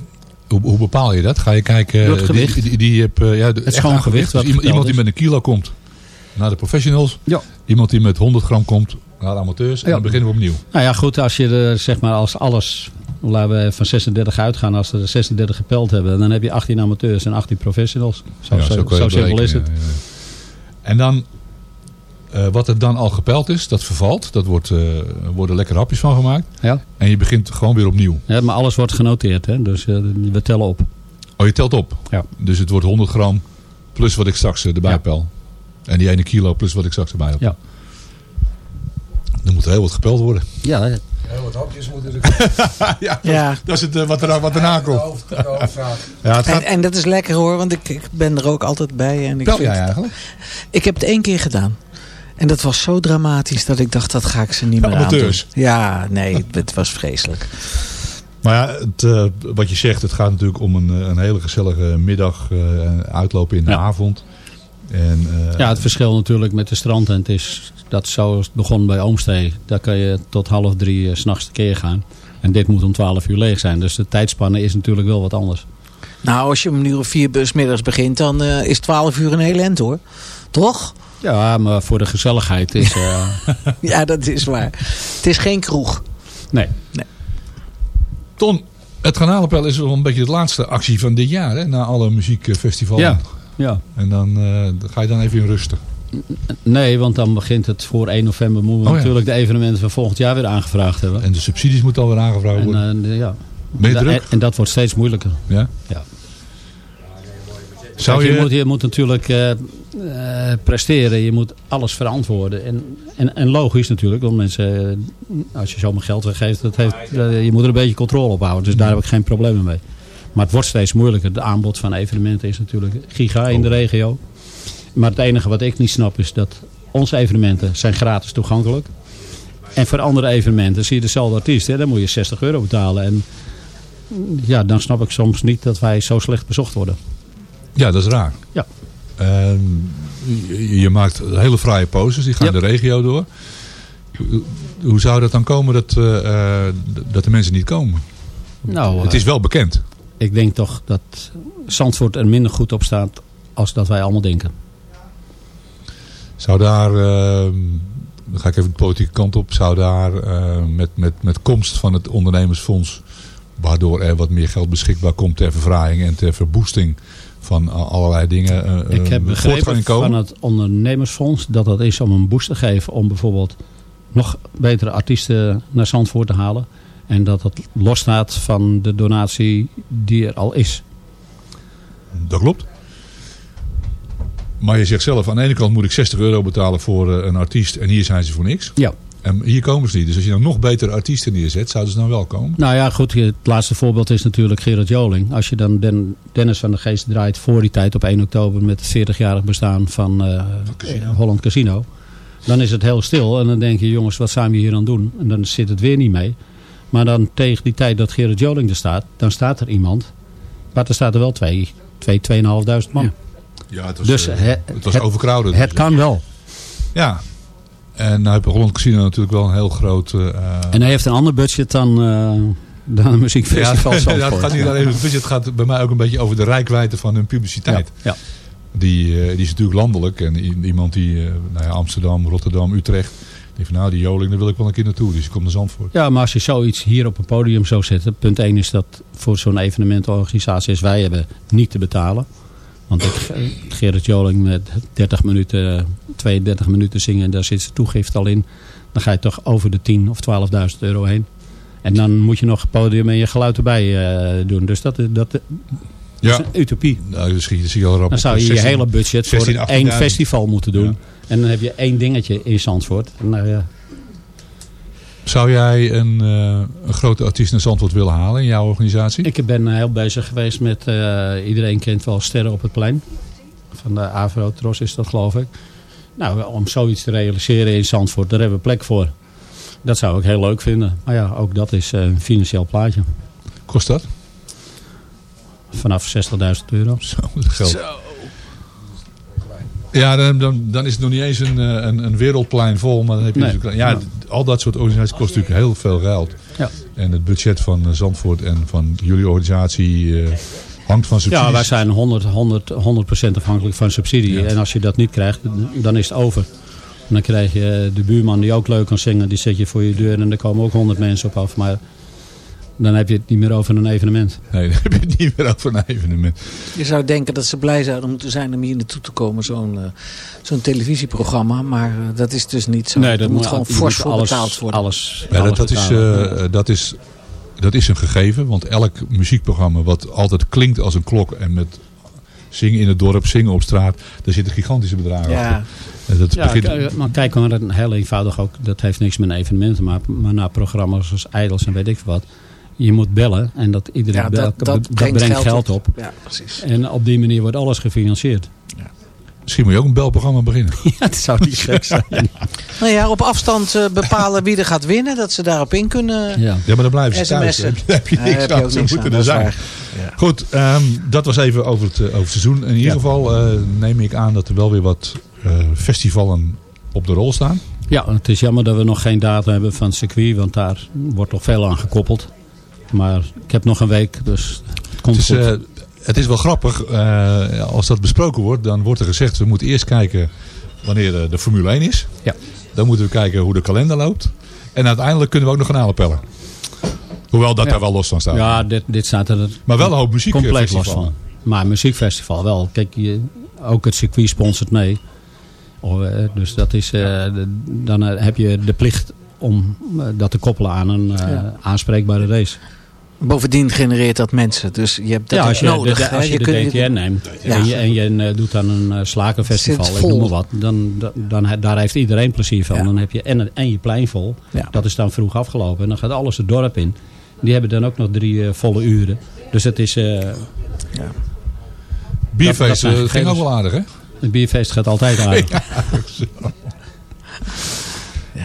hoe, hoe bepaal je dat? Ga je kijken... Door het eh, gewicht. Die, die, die heb, eh, ja, echt schoon gewicht Dus iemand, die met een kilo komt naar de professionals. Ja. Iemand die met 100 gram komt naar de amateurs. En Ja. dan beginnen we opnieuw. Nou ja, goed, als je er, zeg maar, als alles, laten we van 36 uitgaan, als er 36 gepeld hebben, dan heb je 18 amateurs en 18 professionals. Zo, Ja, zo, zo het simpel is het. En dan, eh, wat er dan al gepeld is, dat vervalt. Dat wordt, eh, er worden lekker hapjes van gemaakt. Ja. En je begint gewoon weer opnieuw. Ja, maar alles wordt genoteerd, hè? dus eh, we tellen op. Oh, je telt op. Ja. Dus het wordt 100 gram plus wat ik straks erbij Ja. pel. En die ene kilo plus wat ik straks erbij heb. Ja. Er moet heel wat gepeld worden. Ja. Heel wat hapjes moeten er ja, Ja. dat is het, wat, er, wat erna komt. hoofd, de hoofdvraag. Ja, het En, gaat... en dat is lekker hoor, want ik, ik ben er ook altijd bij. En ik, jij eigenlijk? ik heb het één keer gedaan. En dat was zo dramatisch dat ik dacht, dat ga ik ze niet meer Amateurs. aandoen. Ja, nee, het was vreselijk. Maar ja, het, eh, wat je zegt, het gaat natuurlijk om een, een hele gezellige middag eh, uitlopen in de Ja. avond. En, eh, ja, het verschil natuurlijk met de strandtent is dat zo begon bij Oomstee. Daar kan je tot half drie s s'nachts tekeer gaan. En dit moet om 12 uur leeg zijn. Dus de tijdspanne is natuurlijk wel wat anders. Nou, als je om een uur of vier bus middags begint, dan eh, is 12 uur een heel end hoor. Toch? Ja, maar voor de gezelligheid is... eh, Ja, dat is waar. Het is geen kroeg. nee. Ton, het Garnalenpel is wel een beetje de laatste actie van dit jaar. Hè? Na alle muziekfestivals. Ja, ja. En dan, eh, ga je dan even in rusten. Nee, want dan begint het voor 1 november. Moeten we Oh ja. natuurlijk de evenementen van volgend jaar weer aangevraagd hebben. En de subsidies moeten alweer aangevraagd worden. En, eh, ja. ben je druk? En, dat wordt steeds moeilijker. ja? Ja. Zou Kijk, je... je, moet, je moet natuurlijk eh, eh, presteren. Je moet alles verantwoorden. En, en, en logisch natuurlijk. Want mensen, als je zomaar geld weggeeft, dat heeft, je moet er een beetje controle op houden. Dus daar heb ik geen problemen mee. Maar het wordt steeds moeilijker. De aanbod van evenementen is natuurlijk giga in de regio. Maar het enige wat ik niet snap is dat onze evenementen zijn gratis toegankelijk. En voor andere evenementen zie je dezelfde artiest. Hè, dan moet je 60 euro betalen. En ja, dan snap ik soms niet dat wij zo slecht bezocht worden. Ja, dat is raar. Ja. Ehm, je, je maakt hele fraaie posters, die gaan de regio door. Hoe- zou dat dan komen dat, eh, eh, dat de mensen niet komen? Nou, Het is wel bekend. ik denk toch dat Zandvoort er minder goed op staat als dat wij allemaal denken. Zou daar, ehm, dan ga ik even de politieke kant op, zou daar eh, met, met, met komst van het ondernemersfonds, waardoor er wat meer geld beschikbaar komt ter verfraaiing en ter verboosting van a- allerlei dingen, eh, Ik heb eh, voortgang begrepen van het ondernemersfonds dat dat is om een boost te geven om bijvoorbeeld nog betere artiesten naar Zandvoort te halen. En dat dat losstaat van de donatie die er al is. Dat klopt. Maar je zegt zelf, aan de ene kant moet ik 60 euro betalen voor eh, een artiest en hier zijn ze voor niks. Ja. En hier komen ze niet. Dus als je dan nog betere artiesten neerzet, zouden ze dan wel komen. Nou ja, goed. Het laatste voorbeeld is natuurlijk Gerard Joling. Als je dan Den- Dennis van de Geest draait voor die tijd op 1 oktober met het 40-jarig bestaan van eh, Holland Casino. Dan is het heel stil en dan denk je, jongens, wat zijn we hier aan doen? En dan zit het weer niet mee. Maar dan tegen die tijd dat Gerard Joling er staat, dan staat er iemand. Maar er staat er wel twee, twee 2.500 man. Ja, het was, Dus eh, het- was overcrowded. Het kan wel. Ja. En nou heb Holland Casino natuurlijk wel een heel groot... eh, En hij heeft een ander budget dan, eh, dan een muziekfestival. ja, ja, het gaat niet alleen over het budget. Het gaat bij mij ook een beetje over de rijkwijde van hun publiciteit. Ja, ja. Die, eh, die is natuurlijk landelijk. En iemand die nou ja, Amsterdam, Rotterdam, Utrecht... Die van nou, die Joling, daar wil ik wel een keer naartoe. Dus ik kom naar Zandvoort. Ja, maar als je zoiets hier op een podium zou zetten. Punt 1 is dat voor zo'n evenementenorganisatie als wij hebben niet te betalen. Want ik, Gerrit Joling met 30 minuten, 32 minuten zingen. Daar zit zijn toegift al in. Dan ga je toch over de 10 of 12.000 euro heen. En dan moet je nog het podium en je geluid erbij eh, doen. Dus dat, dat is Ja, een utopie. nou, dat zie je, dat al. Dan zou je 16 je hele budget 16, voor 18.000. één festival moeten doen. Ja. En dan heb je één dingetje in Zandvoort. Nou ja, Zou jij een, eh, een grote artiest naar Zandvoort willen halen in jouw organisatie? Ik ben heel bezig geweest met, eh, iedereen kent wel Sterren op het Plein. Van de Avro Tros is dat geloof ik. Nou, om zoiets te realiseren in Zandvoort, daar hebben we plek voor. Dat zou ik heel leuk vinden. Maar ja, ook dat is eh, een financieel plaatje. Kost dat? Vanaf 60.000 euro. Zo, dat geld. Ja, dan, dan, dan is het nog niet eens een, eh, een, een wereldplein vol. Maar dan heb je Nee. natuurlijk- ja, al dat soort organisaties kost natuurlijk heel veel geld. Ja. En het budget van eh, Zandvoort en van jullie organisatie eh, hangt van subsidies. Ja, wij zijn 100, 100, 100% afhankelijk van subsidie. En als je dat niet krijgt, dan is het over. En dan krijg je de buurman die ook leuk kan zingen. Die zet je voor je deur en er komen ook 100 mensen op af. Maar dan heb je het niet meer over een evenement. Nee, dan heb je het niet meer over een evenement. Je zou denken dat ze blij zouden moeten zijn om hier naartoe te komen. Zo'n eh, zo'n televisieprogramma. Maar eh, dat is dus niet zo. Nee, dat moet moet- gewoon fors voor alles- betaald worden. alles- Ja, dat, alles dat, is, eh, dat, is, dat is een gegeven. Want elk muziekprogramma wat altijd klinkt als een klok. En met zingen in het dorp, zingen op straat. Daar zitten gigantische bedragen Ja. achter. En dat Ja, begint, k- maar kijk maar een heel eenvoudig ook. Dat heeft niks met een evenement te maken. Maar naar programma's als Idols en weet ik veel wat. Je moet bellen en dat iedereen Ja, belt. dat, dat, brengt, geld, op. Ja, precies. En op die manier wordt alles gefinancierd. misschien moet je ook een belprogramma beginnen. ja, dat zou niet gek zijn. Nou ja, op afstand eh, bepalen wie er gaat winnen. Dat ze daarop in kunnen Ja. Ja, maar dan blijven ze thuis. sms'en. Daar heb je niks aan. Ze moeten er zijn. Ja. Goed, ehm, dat was even over het, eh, over het seizoen. In ieder Ja. geval eh, neem ik aan dat er wel weer wat eh, festivalen op de rol staan. Ja, het is jammer dat we nog geen data hebben van het circuit. Want daar wordt toch veel aan gekoppeld. Maar ik heb nog een week, dus het komt Het is, goed. eh, het is wel grappig. eh, als dat besproken wordt, dan wordt er gezegd... we moeten eerst kijken wanneer de Formule 1 is. Ja. Dan moeten we kijken hoe de kalender loopt. En uiteindelijk kunnen we ook nog gaan pellen. Hoewel dat Ja. daar wel los van staat. ja, dit, dit staat er Maar wel een hoop muziek. compleet los van. Maar een muziekfestival wel. Kijk, je, ook het circuit sponsort mee. Oh, eh, dus dat is, eh, de- dan eh, heb je de plicht om eh, dat te koppelen aan een eh, aanspreekbare race. Bovendien genereert dat mensen. Dus je hebt dat ja, als je, nodig. de, de- als je, de DTN neemt Ja. en je, en je eh, doet dan een eh, slakenfestival, ik noem maar wat, dan, dan, dan, daar heeft iedereen plezier van. Ja. Dan heb je en, en je plein vol. Ja. Dat is dan vroeg afgelopen en dan gaat alles het dorp in. Die hebben dan ook nog drie eh, volle uren. Dus het is, eh, Bierfeest Dat- dat zijn ging ook wel aardig, hè? het bierfeest gaat altijd aardig.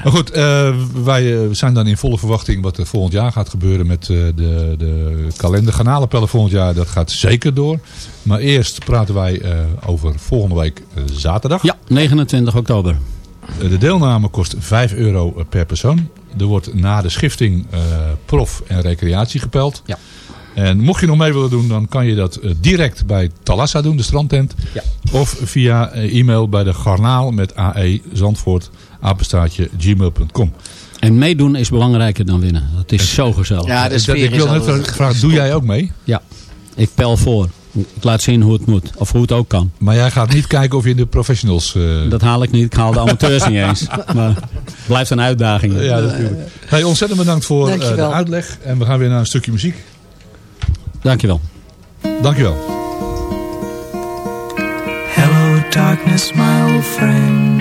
Maar goed, eh, wij eh, zijn dan in volle verwachting wat er volgend jaar gaat gebeuren met eh, de, de kalender. Garnalenpellen volgend jaar, dat gaat zeker door. Maar eerst praten wij over volgende week zaterdag. Ja, 29 oktober. De deelname kost 5 euro per persoon. Er wordt na de schifting prof en recreatie gepeld. Ja. En mocht je nog mee willen doen, dan kan je dat direct bij Talassa doen, de strandtent. Ja. Of via e-mail bij de garnaal met AE Zandvoort, apenstaartje gmail.com. En meedoen is belangrijker dan winnen. Dat is zo gezellig. Ja, de sfeer ik is wil net vragen, doe jij ook mee? Ja, ik pel voor. Ik laat zien hoe het moet. Of hoe het ook kan. Maar jij gaat niet kijken of je in de professionals... eh, Dat haal ik niet. Ik haal de amateurs niet eens. Maar het blijft een uitdaging. ja, natuurlijk. Hey, ontzettend bedankt voor eh, de uitleg. En we gaan weer naar een stukje muziek. Dankjewel. Dankjewel. Hello, darkness, my old friend.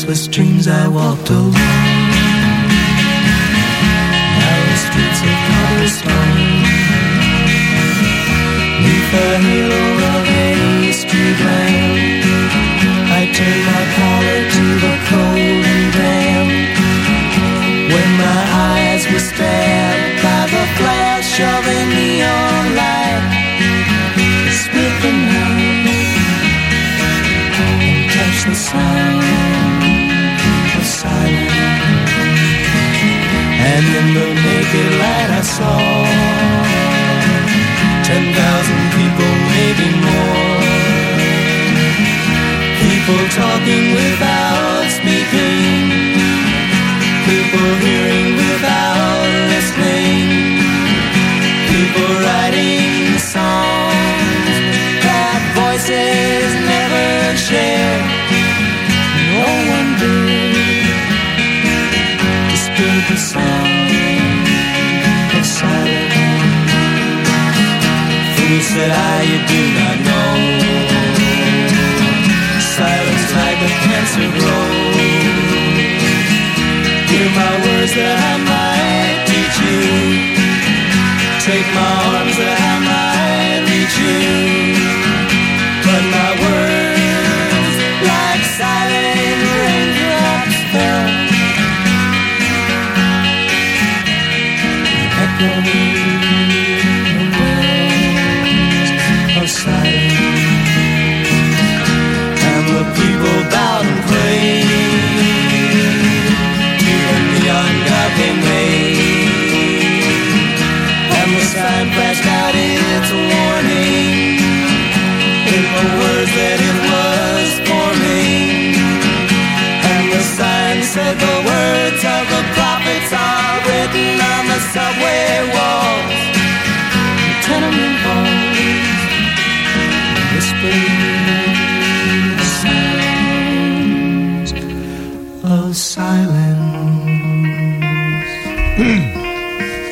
Restless dreams, I walked alone. Narrow streets of cobblestone. Neath the halo of a street lamp, I turned my collar to the cold and damp. When my eyes were stabbed by the flash of a neon light, split the night and touched the sound And in the naked light I saw ten thousand people, maybe more. People talking without that I you do not know. Silence like a cancer grows. Hear my words that I might teach you. Take my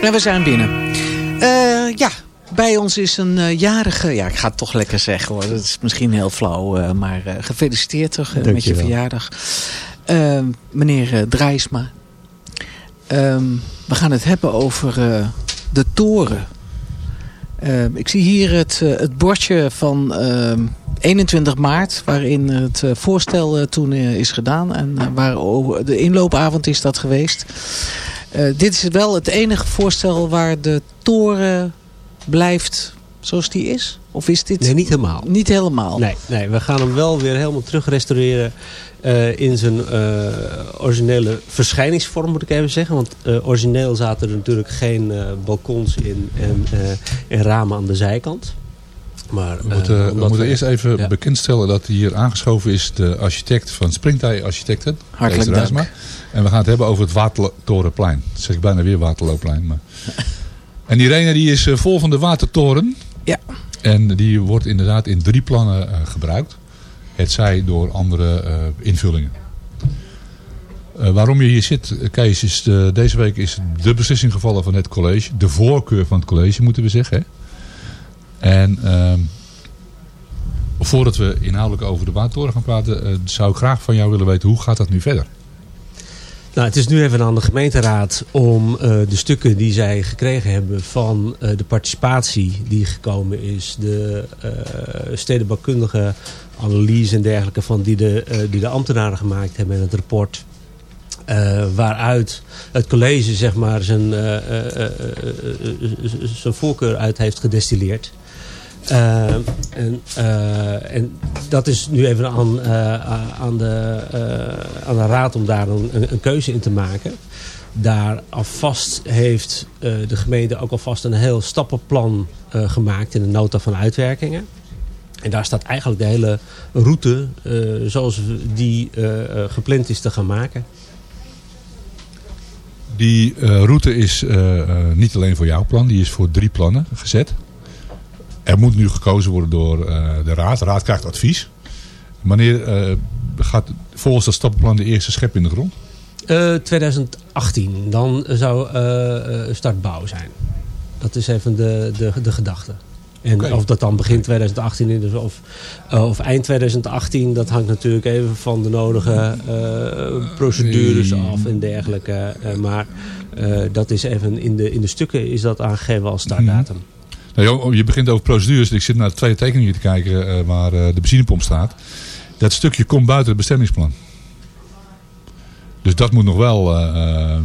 En we zijn binnen. Eh, ja, bij ons is een eh, jarige... Ja, ik ga het toch lekker zeggen hoor. Dat is misschien heel flauw. eh, maar gefeliciteerd toch met je verjaardag. Meneer Drijsma. Ehm, we gaan het hebben over de toren. Ehm, ik zie hier het, het bordje van ehm, 21 maart... waarin het voorstel toen is gedaan. En waar de inloopavond is dat geweest. Eh, dit is wel het enige voorstel waar de toren blijft zoals die is? Of is dit... Nee, niet helemaal. Niet helemaal? Nee, nee, we gaan hem wel weer helemaal terug restaureren eh, in zijn eh, originele verschijningsvorm, moet ik even zeggen. Want origineel zaten er natuurlijk geen balkons in en, en ramen aan de zijkant. Maar, We eh, moeten, we moeten eerst even ja. bekendstellen dat hier aangeschoven is de architect van Springtij Architecten. Hartelijk Drijsma. dank. En we gaan het hebben over het Watertorenplein. Dat zeg ik bijna weer Waterlooplein. Maar... En Irene die is eh, vol van de Watertoren. Ja. En die wordt inderdaad in drie plannen eh, gebruikt. Het zij door andere invullingen. Waarom je hier zit, Kees, is de- deze week is de beslissing gevallen van het college. De voorkeur van het college, moeten we zeggen. Hè? En ehm, voordat we inhoudelijk over de watertoren gaan praten, eh, zou ik graag van jou willen weten, hoe gaat dat nu verder? Nou, het is nu even aan de gemeenteraad om eh, de stukken die zij gekregen hebben van eh, de participatie die gekomen is, de eh, stedenbouwkundige analyse en dergelijke van die de, die de ambtenaren gemaakt hebben in het rapport. waaruit het college zeg maar zijn, zijn voorkeur uit heeft gedestilleerd. Eh, en, eh, en dat is nu even aan, eh, aan, de, aan de raad om daar een, een, keuze in te maken. Daar alvast heeft de gemeente ook alvast een heel stappenplan gemaakt in de nota van uitwerkingen. En daar staat eigenlijk de hele route zoals die gepland is te gaan maken. Die route is niet alleen voor jouw plan, die is voor drie plannen gezet. Er moet nu gekozen worden door eh, de raad. De raad krijgt advies. Wanneer eh, gaat volgens dat stappenplan de eerste schep in de grond? Eh, 2018, dan zou eh, eh, startbouw zijn. Dat is even de, de, de gedachte. En of dat dan begin 2018 is of, eh, of eind 2018, dat hangt natuurlijk even van de nodige eh, procedures Nee. af en dergelijke. Eh, maar eh, dat is even in de, in de stukken is dat aangegeven als startdatum. Nou, joh, je begint over procedures. Ik zit naar de tweede tekening te kijken eh, waar eh, de benzinepomp staat. Dat stukje komt buiten het bestemmingsplan. Dus dat moet nog wel eh,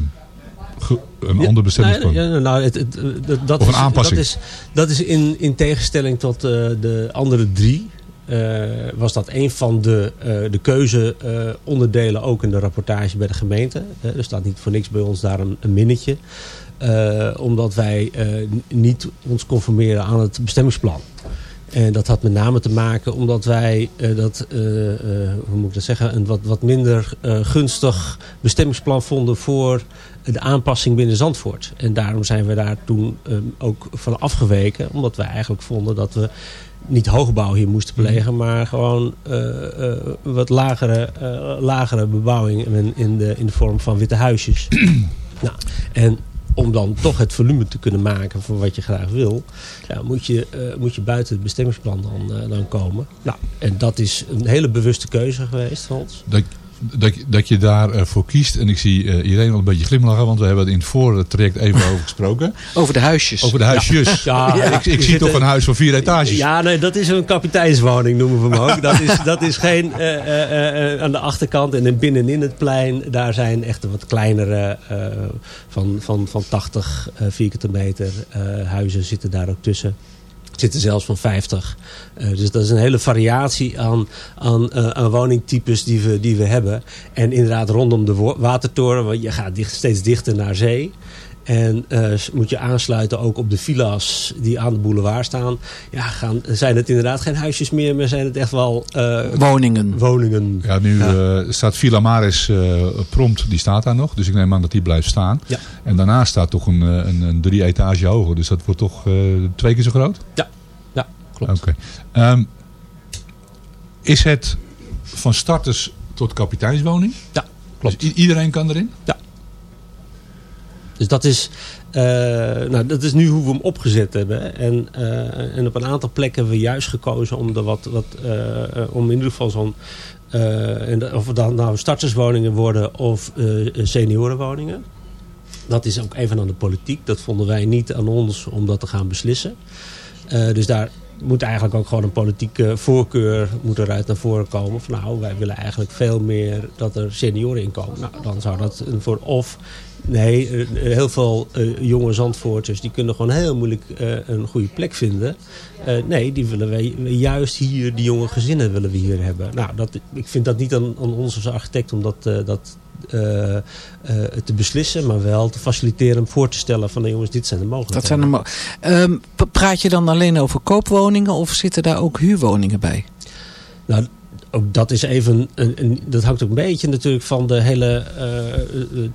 een ander bestemmingsplan. nou, ja, nou, het, het, dat, dat Of een is, aanpassing. Dat is, dat is in, in tegenstelling tot de andere drie. was dat een van de, de keuzeonderdelen ook in de rapportage bij de gemeente. Er staat niet voor niks bij ons daar een, een minnetje. Eh, omdat wij eh, niet ons conformeren aan het bestemmingsplan. En dat had met name te maken omdat wij eh, dat, hoe moet ik dat zeggen, een wat, wat minder gunstig bestemmingsplan vonden voor de aanpassing binnen Zandvoort. En daarom zijn we daar toen ook van afgeweken. Omdat wij eigenlijk vonden dat we niet hoogbouw hier moesten plegen, maar gewoon wat lagere, lagere bebouwing in, in, de, in de vorm van witte huisjes. nou, en om dan toch het volume te kunnen maken voor wat je graag wil, ja, moet, je, eh, moet je buiten het bestemmingsplan dan, eh, dan komen. Nou, en dat is een hele bewuste keuze geweest van ons. Dat, dat, je- dat je daarvoor voor kiest. En ik zie eh, iedereen al een beetje glimlachen. Want we hebben het in het vorige traject even over gesproken. Over de huisjes. Over de huisjes. Ja, ik, ik zie toch een huis van vier etages. Ja, nee, dat is een kapiteinswoning noemen we hem ook. Dat is, dat is geen eh, eh, eh, aan de achterkant en dan binnenin het plein. Daar zijn echt wat kleinere eh, van, van, van 80 eh, vierkante meter eh, huizen zitten daar ook tussen. Zitten zelfs van 50. Eh, dus dat is een hele variatie aan, aan, eh, aan woningtypes die we, die we hebben. En inderdaad rondom de watertoren, want je gaat dicht, steeds dichter naar zee. En eh, moet je aansluiten ook op de villa's die aan de boulevard staan. Ja, gaan, zijn het inderdaad geen huisjes meer, maar zijn het echt wel eh, Woningen. woningen. Ja, nu eh, staat Villa Maris eh, prompt, die staat daar nog. Dus ik neem aan dat die blijft staan. Ja. En daarnaast staat toch een, een, een drie etage hoger. Dus dat wordt toch eh, twee keer zo groot? Ja, ja klopt. Oké. Ehm, is het van starters tot kapiteinswoning? Ja, klopt. Dus iedereen kan erin? Dus dat is, eh, nou, dat is nu hoe we hem opgezet hebben. En, eh, en op een aantal plekken hebben we juist gekozen om, er wat, wat, eh, om in ieder geval zo'n... of het dan nou starterswoningen worden of seniorenwoningen. Dat is ook even aan de politiek. Dat vonden wij niet aan ons om dat te gaan beslissen. Dus daar moet eigenlijk ook gewoon een politieke voorkeur moet eruit naar voren komen. Van nou, wij willen eigenlijk veel meer dat er senioren in komen. Nou, dan zou dat voor of... Nee, eh, heel veel eh, jonge Zandvoorters die kunnen gewoon heel moeilijk eh, een goede plek vinden. Nee, die willen wij juist hier, die jonge gezinnen willen we hier hebben. Nou, dat, ik vind dat niet aan, aan ons als architect om dat, dat te beslissen, maar wel te faciliteren om voor te stellen van nou, jongens, dit zijn de mogelijkheden. Dat zijn er mo- Ehm, praat je dan alleen over koopwoningen of zitten daar ook huurwoningen bij? Nou, ook dat is even. Een, een- dat hangt ook een beetje natuurlijk van de hele eh, eh,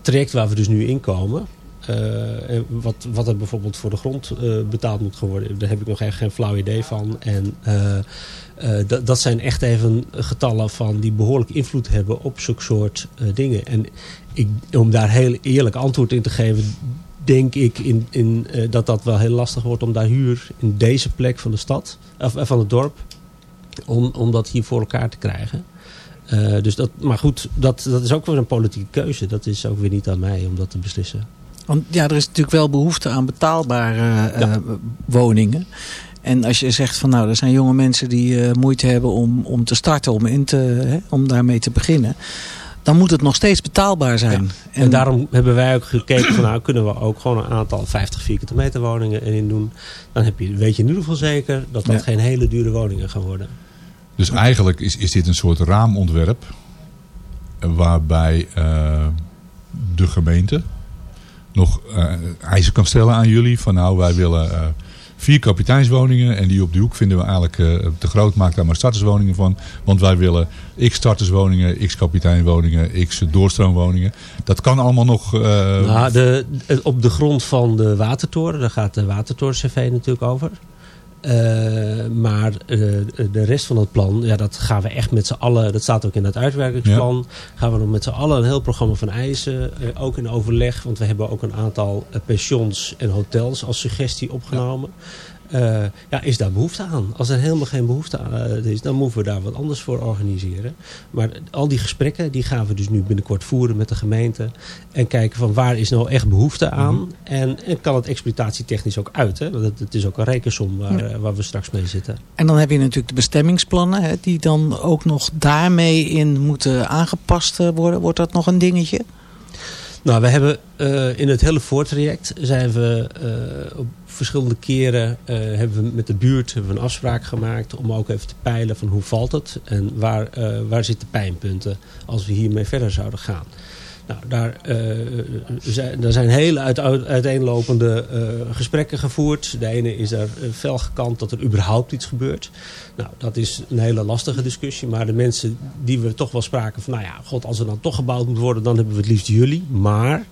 traject waar we dus nu in komen. Eh, en wat, wat er bijvoorbeeld voor de grond eh, betaald moet worden. Daar heb ik nog echt geen flauw idee van. En eh, eh, dat, zijn echt even getallen van die behoorlijk invloed hebben op zulke soort eh, dingen. En ik, om daar heel eerlijk antwoord in te geven, denk ik in, in, eh, dat dat wel heel lastig wordt om daar huur in deze plek van de stad, of eh, van het dorp, om, om dat hier voor elkaar te krijgen. Eh, dus dat, maar goed, dat, dat is ook weer een politieke keuze. Dat is ook weer niet aan mij om dat te beslissen. Want ja, er is natuurlijk wel behoefte aan betaalbare eh, woningen. En als je zegt van nou, er zijn jonge mensen die eh, moeite hebben om, om te starten, om, in te, hè, om daarmee te beginnen. Dan moet het nog steeds betaalbaar zijn. En, daarom hebben wij ook gekeken van nou kunnen we ook gewoon een aantal 50 vierkante meter woningen erin doen. Dan heb je, weet je in ieder geval zeker dat dat Ja. geen hele dure woningen gaan worden. Dus eigenlijk is, is dit een soort raamontwerp. Waarbij eh, de gemeente nog eh, eisen kan stellen aan jullie. Van nou wij willen eh, vier kapiteinswoningen. En die op de hoek vinden we eigenlijk eh, te groot. Maak daar maar starterswoningen van. Want wij willen x starterswoningen, x kapiteinwoningen, x doorstroomwoningen. Dat kan allemaal nog... de, de- op de grond van de watertoren, daar gaat de watertoren CV natuurlijk over. Eh, maar eh, de rest van het plan, ja, dat gaan we echt met z'n allen, dat staat ook in het uitwerkingsplan, gaan we nog met z'n allen een heel programma van eisen, eh, ook in overleg, want we hebben ook een aantal pensions en hotels als suggestie opgenomen. Eh, ja, is daar behoefte aan? Als er helemaal geen behoefte aan eh, is, dan moeten we daar wat anders voor organiseren. Maar al die gesprekken, die gaan we dus nu binnenkort voeren met de gemeente. En kijken van waar is nou echt behoefte aan. Mhm. en, en kan het exploitatietechnisch ook uit. Hè? Want het, het is ook een rekensom waar, Ja. eh, waar we straks mee zitten. En dan heb je natuurlijk de bestemmingsplannen, hè, die dan ook nog daarmee in moeten aangepast worden. Wordt dat nog een dingetje? Nou, we hebben eh, in het hele voortraject zijn we eh, op verschillende keren eh, hebben we met de buurt hebben we een afspraak gemaakt om ook even te peilen van hoe valt het en waar, waar zitten pijnpunten als we hiermee verder zouden gaan. Nou, daar, eh, zijn, daar zijn hele uit, uit- uiteenlopende eh, gesprekken gevoerd. De ene is er eh, fel gekant dat er überhaupt iets gebeurt. Nou, dat is een hele lastige discussie. Maar de mensen die we toch wel spraken van... nou ja, god, als er dan toch gebouwd moet worden... dan hebben we het liefst jullie. Maar...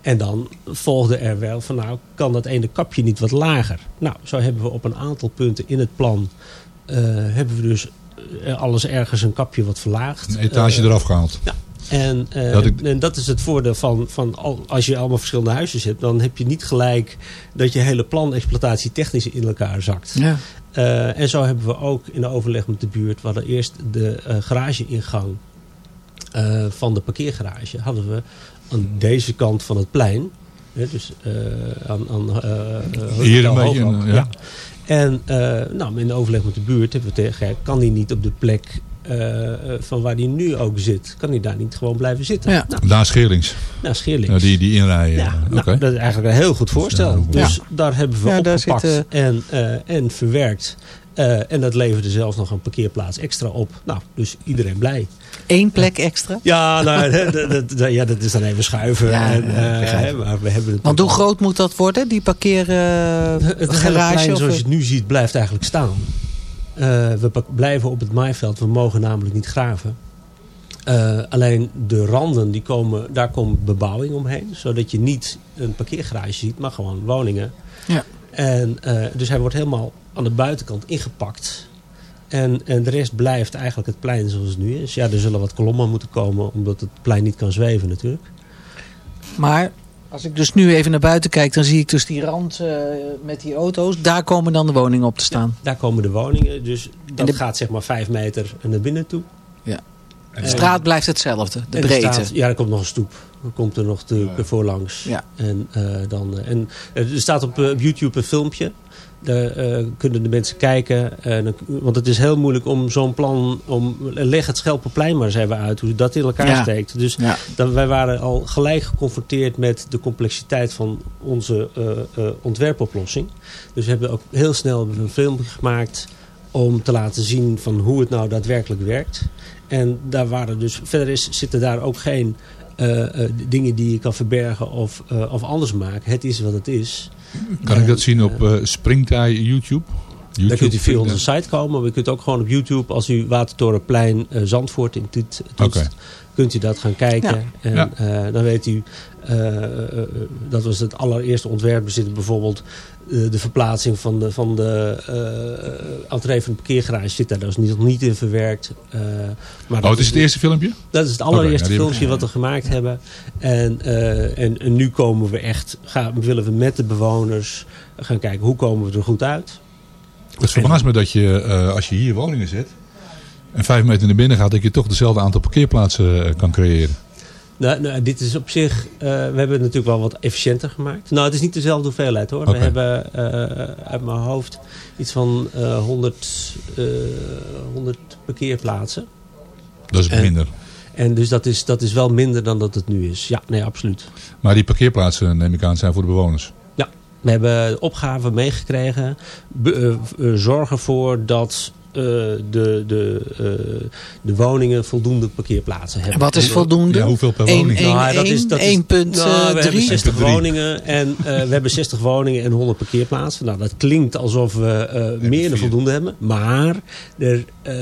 En dan volgde er wel van nou, kan dat ene kapje niet wat lager? Nou, zo hebben we op een aantal punten in het plan... hebben we dus alles ergens een kapje wat verlaagd. Een etage eraf gehaald. Ja. En, eh, Dat ik- en dat is het voordeel van, van al, als je allemaal verschillende huisjes hebt, dan heb je niet gelijk dat je hele planexploitatie technisch in elkaar zakt. Ja. Eh, en zo hebben we ook in de overleg met de buurt, we hadden eerst de eh, garageingang eh, van de parkeergarage, hadden we aan deze kant van het plein. Hè, dus eh, aan, aan Hier een beetje, ja. ja. En eh, nou, in de overleg met de buurt hebben we tegen kan die niet op de plek eh, eh, van waar die nu ook zit, kan die daar niet gewoon blijven zitten? Ja. Nou, Daar Scheerlings. nou Scheerlings. Ja, die, die inrijden. Ja, Oké. nou, dat is eigenlijk een heel goed voorstel. Ja. Dus daar hebben we opgepakt zit, en, eh, en verwerkt. Eh, en dat leverde zelfs nog een parkeerplaats extra op. Nou, dus iedereen blij. Eén plek extra. Ja, nou, dat, dat, ja, dat is dan even schuiven. Ja, en, ja, eh, begrijp hè, maar we hebben het Want hoe groot moet dat worden, die het hele parkeergarage? plein of, zoals je het nu ziet blijft eigenlijk staan. Eh, we blijven op het maaiveld. We mogen namelijk niet graven. Eh, alleen de randen, die komen, daar komt bebouwing omheen. Zodat je niet een parkeergarage ziet, maar gewoon woningen. Ja. En, eh, dus hij wordt helemaal aan de buitenkant ingepakt. En, en de rest blijft eigenlijk het plein zoals het nu is. Ja, er zullen wat kolommen moeten komen, omdat het plein niet kan zweven natuurlijk. Maar als ik dus nu even naar buiten kijk, dan zie ik dus die rand eh, met die auto's. Daar komen dan de woningen op te staan. Daar komen de woningen, dus dat de- gaat zeg maar vijf meter naar binnen toe. Ja. En De straat blijft hetzelfde, de en breedte. ja, er komt nog een stoep. Er komt er nog de, voorlangs. Ja. En, eh, dan, eh, en er staat op, op YouTube een filmpje. Daar eh, kunnen de mensen kijken. eh, want het is heel moeilijk om zo'n plan... Om, leg het Schelpenplein maar eens even uit. Hoe dat in elkaar Ja. steekt. Dus Ja. dan, wij waren al gelijk geconfronteerd met de complexiteit van onze eh, ontwerpoplossing. Dus we hebben ook heel snel een filmpje gemaakt om te laten zien van hoe het nou daadwerkelijk werkt. En daar waren dus, verder is, zitten daar ook geen dingen die je kan verbergen of, of anders maken. Het is wat het is. Kan ik dat zien op Springtij YouTube? YouTube Dan kunt u via onze site komen. Maar u kunt ook gewoon op YouTube, als u Watertorenplein eh, Zandvoort in toet, toetst, kunt u dat gaan kijken. Ja. En Ja. eh, dan weet u, eh, dat was het allereerste ontwerp. Er zit bijvoorbeeld eh, de verplaatsing van de, van de eh entree van de parkeergarage zit daar dus niet, nog niet in verwerkt. Eh, maar Oh, dat het is het eerste filmpje? Dat is het allereerste ik- filmpje wat we gemaakt hebben. En, eh, en, en nu komen we echt, gaan, willen we met de bewoners gaan kijken hoe komen we er goed uit. Het verbaast me dat je, eh, als je hier woningen zet... en vijf meter naar binnen gaat... dat je toch dezelfde aantal parkeerplaatsen eh, kan creëren. Nou, nou, dit is op zich, eh, we hebben het natuurlijk wel wat efficiënter gemaakt. Nou, het is niet dezelfde hoeveelheid hoor. We hebben uit mijn hoofd iets van eh 100, eh 100 parkeerplaatsen. Dat is En- minder. En dus dat is, dat is wel minder dan dat het nu is. Ja, nee, absoluut. Maar die parkeerplaatsen, neem ik aan, zijn voor de bewoners. We hebben opgaven meegekregen. Be- eh, eh, zorg ervoor dat eh, de, de, eh, de woningen voldoende parkeerplaatsen hebben. En wat is En- voldoende? Ja, hoeveel per woning? één- Nou, dat is- dat is- één punt, Nou, we hebben drie? 60 Drie. woningen en eh, we hebben 60 woningen en 100 parkeerplaatsen. Nou, dat klinkt alsof we eh, meer dan voldoende hebben. Maar er, eh,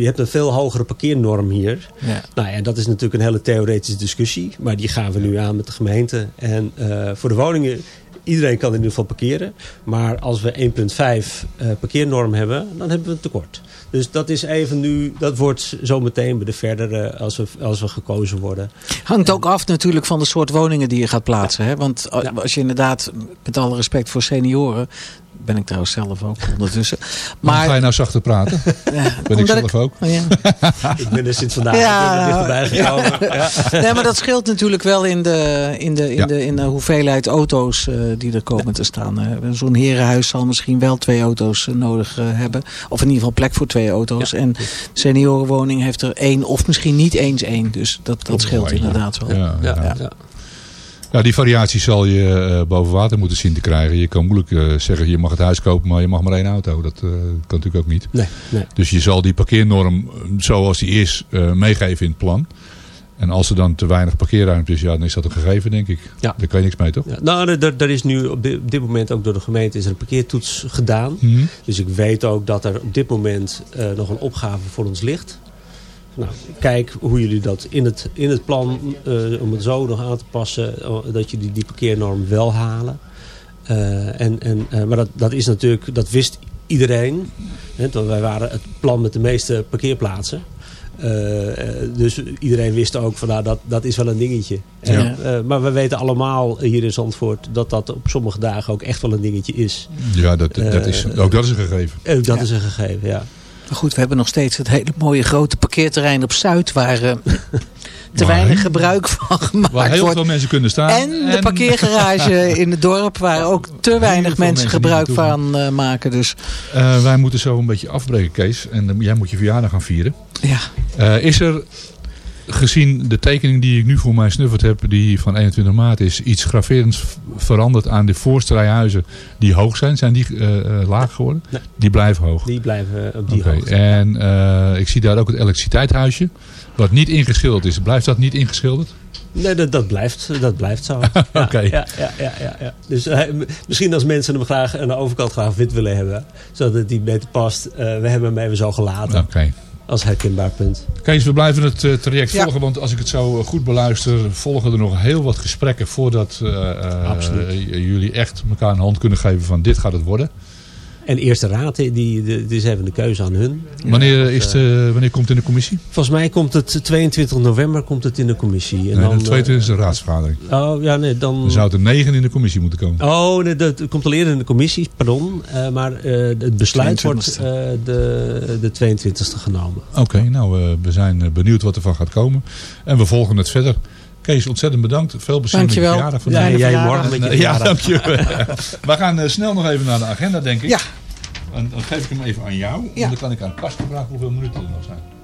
je hebt een veel hogere parkeernorm hier. Ja. Nou ja, dat is natuurlijk een hele theoretische discussie. Maar die gaan we nu aan met de gemeente. En eh, voor de woningen, iedereen kan in ieder geval parkeren. Maar als we 1,5 eh, parkeernorm hebben, dan hebben we een tekort. Dus dat is even nu, dat wordt zo meteen bij de verdere, als we, als we gekozen worden. Hangt ook af natuurlijk van de soort woningen die je gaat plaatsen. Hè? Want Ja. als je inderdaad, met alle respect voor senioren... ben ik trouwens zelf ook ondertussen. Maar ga je nou zachter praten? ja, Ben ik zelf ook? Oh, ja. Ik ben er sinds vandaag Ja, dichterbij gekomen. Ja. Nee, maar dat scheelt natuurlijk wel in de, in de, in Ja. de, in de hoeveelheid auto's eh, die er komen te staan. Eh, Zo'n herenhuis zal misschien wel twee auto's eh, nodig hebben. Of in ieder geval plek voor twee auto's. Ja. En seniorenwoning heeft er één of misschien niet eens één. Dus dat, dat scheelt mooi. inderdaad wel. Ja, ja. Ja. die variatie zal je eh, boven water moeten zien te krijgen. Je kan moeilijk eh, zeggen, je mag het huis kopen, maar je mag maar één auto. Dat eh, kan natuurlijk ook niet. Nee, nee. Dus je zal die parkeernorm zoals die is meegeven in het plan. En als er dan te weinig parkeerruimte is, ja, dan is dat een gegeven, denk ik. Ja. Daar kan je niks mee, toch? Ja, nou, er- is nu op dit, moment ook door de gemeente is er een parkeertoets gedaan. Mhm. Dus ik weet ook dat er op dit moment nog een opgave voor ons ligt. Nou, kijk hoe jullie dat in het, in het plan, eh, om het zo nog aan te passen, eh, dat jullie die parkeernorm wel halen. Eh, en, en, eh, maar dat, dat is natuurlijk, dat wist iedereen. Hè, want wij waren het plan met de meeste parkeerplaatsen. Dus iedereen wist ook van nou, dat, dat is wel een dingetje. En, Ja. eh, maar we weten allemaal hier in Zandvoort dat dat op sommige dagen ook echt wel een dingetje is. Ja, dat, dat is, ook dat is een gegeven. Ook dat Ja. is een gegeven, ja. Maar goed, we hebben nog steeds het hele mooie grote parkeerterrein op Zuid... waar eh, te weinig gebruik van gemaakt Waar heel wordt. veel mensen kunnen staan. En de parkeergarage in het dorp, waar ook te weinig mensen mensen gebruik van eh, maken. Dus Eh, wij moeten zo een beetje afbreken, Kees. En jij moet je verjaardag gaan vieren. ja, is er, gezien de tekening die ik nu voor mij snufferd heb, die van 21 maart is, iets graverends veranderd aan de voorste rij huizen die hoog zijn? Zijn die eh, eh, laag geworden? Nee. Die blijven hoog. Die blijven op die hoogte. En eh, ik zie daar ook het elektriciteitshuisje. Wat niet ingeschilderd is. Blijft dat niet ingeschilderd? Nee, dat, dat, blijft, dat blijft zo. Ja, Oké. ja, ja, ja, ja, ja. Dus eh, misschien als mensen hem graag aan de overkant graag wit willen hebben. Zodat het die beter past. eh, we hebben hem even zo gelaten. Oké. Als herkenbaar punt. Kees, we blijven het eh, traject Ja. volgen. Want als ik het zo eh, goed beluister, volgen er nog heel wat gesprekken voordat eh, eh, jullie echt elkaar een hand kunnen geven van dit gaat het worden. En de eerste raad, die, die, die is even de keuze aan hun. Wanneer, dat, is eh, de, wanneer komt het in de commissie? Volgens mij komt het 22 november komt het in de commissie. En Nee, dan, de tweede is de raadsvergadering. eh, oh, ja, nee, dan... Dan zou het er negen in de commissie moeten komen. Oh, nee, dat komt al eerder in de commissie, pardon. Eh, maar eh, het besluit wordt 22e. eh, de, de 22e genomen. Oké, nou eh, we zijn eh, benieuwd wat er van gaat komen. En we volgen het verder. Kees, ontzettend bedankt. Veel plezier met je Dankjewel. verjaardag Ja, vandaag. Jij morgen met je ja, dankjewel. we gaan eh, snel nog even naar de agenda, denk ik. Ja. En dan geef ik hem even aan jou. Ja. En dan kan ik aan Kasper vragen hoeveel minuten er nog zijn.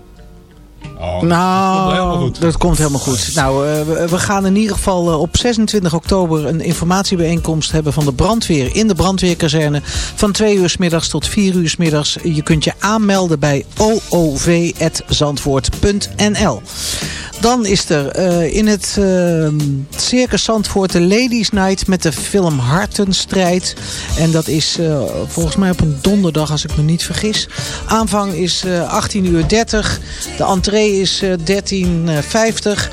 Oh, dat komt wel helemaal nou, goed. dat komt helemaal goed. Nou, eh, we, we gaan in ieder geval eh, op 26 oktober een informatiebijeenkomst hebben van de brandweer in de brandweerkazerne. Van 2 uur s middags tot 4 uur s middags. Je kunt je aanmelden bij oov.zandvoort.nl. Dan is er eh, in het Circus Zandvoort de Ladies Night met de film Hartenstrijd. En dat is volgens mij op een donderdag als ik me niet vergis. Aanvang is eh 18.30 uur. De entree is eh 13.50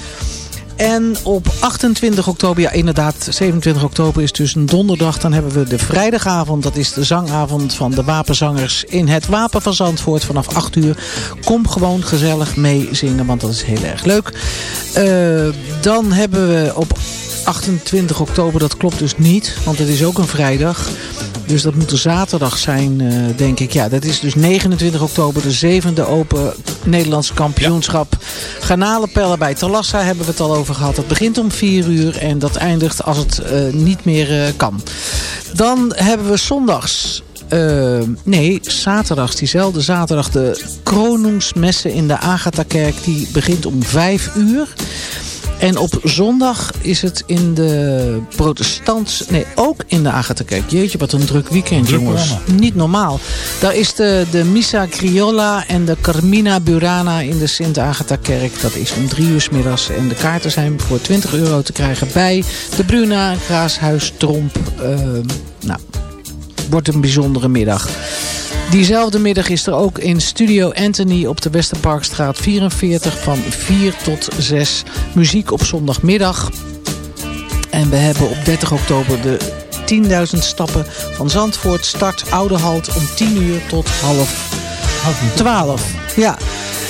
en op 28 oktober, ja inderdaad, 27 oktober is dus een donderdag. Dan hebben we de vrijdagavond, dat is de zangavond van de wapenzangers in het Wapen van Zandvoort vanaf 8 uur. Kom gewoon gezellig mee zingen, want dat is heel erg leuk. Eh, dan hebben we op 28 oktober, dat klopt dus niet, want het is ook een vrijdag. Dus dat moet een zaterdag zijn, eh, denk ik. Ja, dat is dus 29 oktober, de zevende Open Nederlandse kampioenschap. Garnalenpellen bij Talassa hebben we het al over gehad. Dat begint om 4 uur en dat eindigt als het eh, niet meer eh, kan. Dan hebben we zondags... nee, zaterdags, diezelfde zaterdag, de Kroningsmessen in de Agatha-kerk. Die begint om 5 uur. En op zondag is het in de protestants... Nee, ook in de Agatha-kerk. Jeetje, wat een druk weekend, Druk jongens. programma. Niet normaal. Daar is de, de Missa Criolla en de Carmina Burana in de Sint-Agatha-kerk. Dat is om drie uur 's middags. En de kaarten zijn voor 20 euro te krijgen bij de Bruna, Graashuis, Tromp. Eh, nou, wordt een bijzondere middag. Diezelfde middag is er ook in Studio Anthony op de Westerparkstraat 44 van 4 tot 6 muziek op zondagmiddag. En we hebben op 30 oktober de 10.000 stappen van Zandvoort. Start Oude om 10 uur tot half 12. Ja.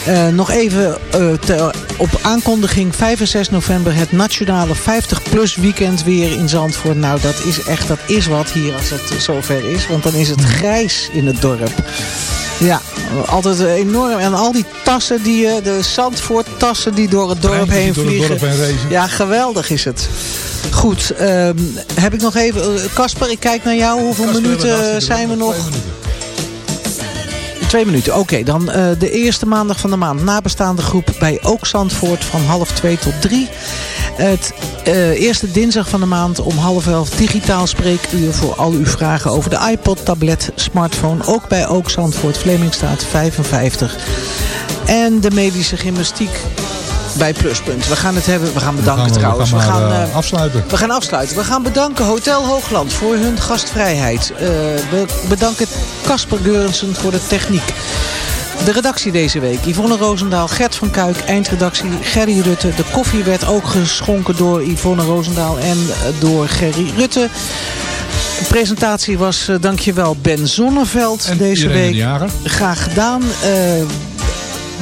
Eh, nog even eh, te- op aankondiging 5 en 6 november het nationale 50-plus weekend weer in Zandvoort. Nou, dat is echt, dat is wat hier als het zover is. Want dan is het grijs in het dorp. Ja, altijd enorm. En al die tassen, die, eh, de Zandvoort tassen die door het dorp Treintjes heen die door het vliegen. dorp heen. Ja, geweldig is het. Goed, ehm, heb ik nog even... Casper, ik kijk naar jou. Hoeveel Kasper, minuten zijn we nog? Twee minuten, oké. dan eh, de eerste maandag van de maand. Nabestaande groep bij Ook Zandvoort van half twee tot drie. Het eh, eerste dinsdag van de maand om half elf digitaal spreekuur voor al uw vragen over de iPod, tablet, smartphone. Ook bij Ook Zandvoort, Vlemingstraat 55. En de medische gymnastiek bij Pluspunt. We gaan het hebben, we gaan bedanken we, trouwens. We gaan, eh, eh, afsluiten. we gaan afsluiten. We gaan bedanken Hotel Hoogland voor hun gastvrijheid. Eh, we bedanken Casper Geurensen voor de techniek. De redactie deze week. Yvonne Roosendaal, Gert van Kuik, eindredactie Gerry Rutte. De koffie werd ook geschonken door Yvonne Roosendaal en eh, door Gerry Rutte. De presentatie was, eh, dankjewel, Ben Zonneveld En deze de week. Graag gedaan. Eh,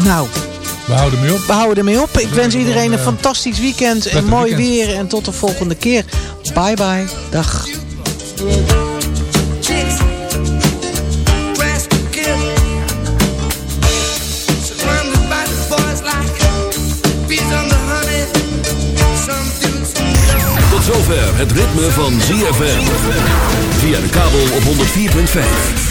nou, We houden mee op. We houden ermee op. Ik wens we iedereen een eh, fantastisch weekend. En mooi weekend. weer. En tot de volgende keer. Bye bye. Dag. Tot zover het ritme van ZFM. Via de kabel op 104.5.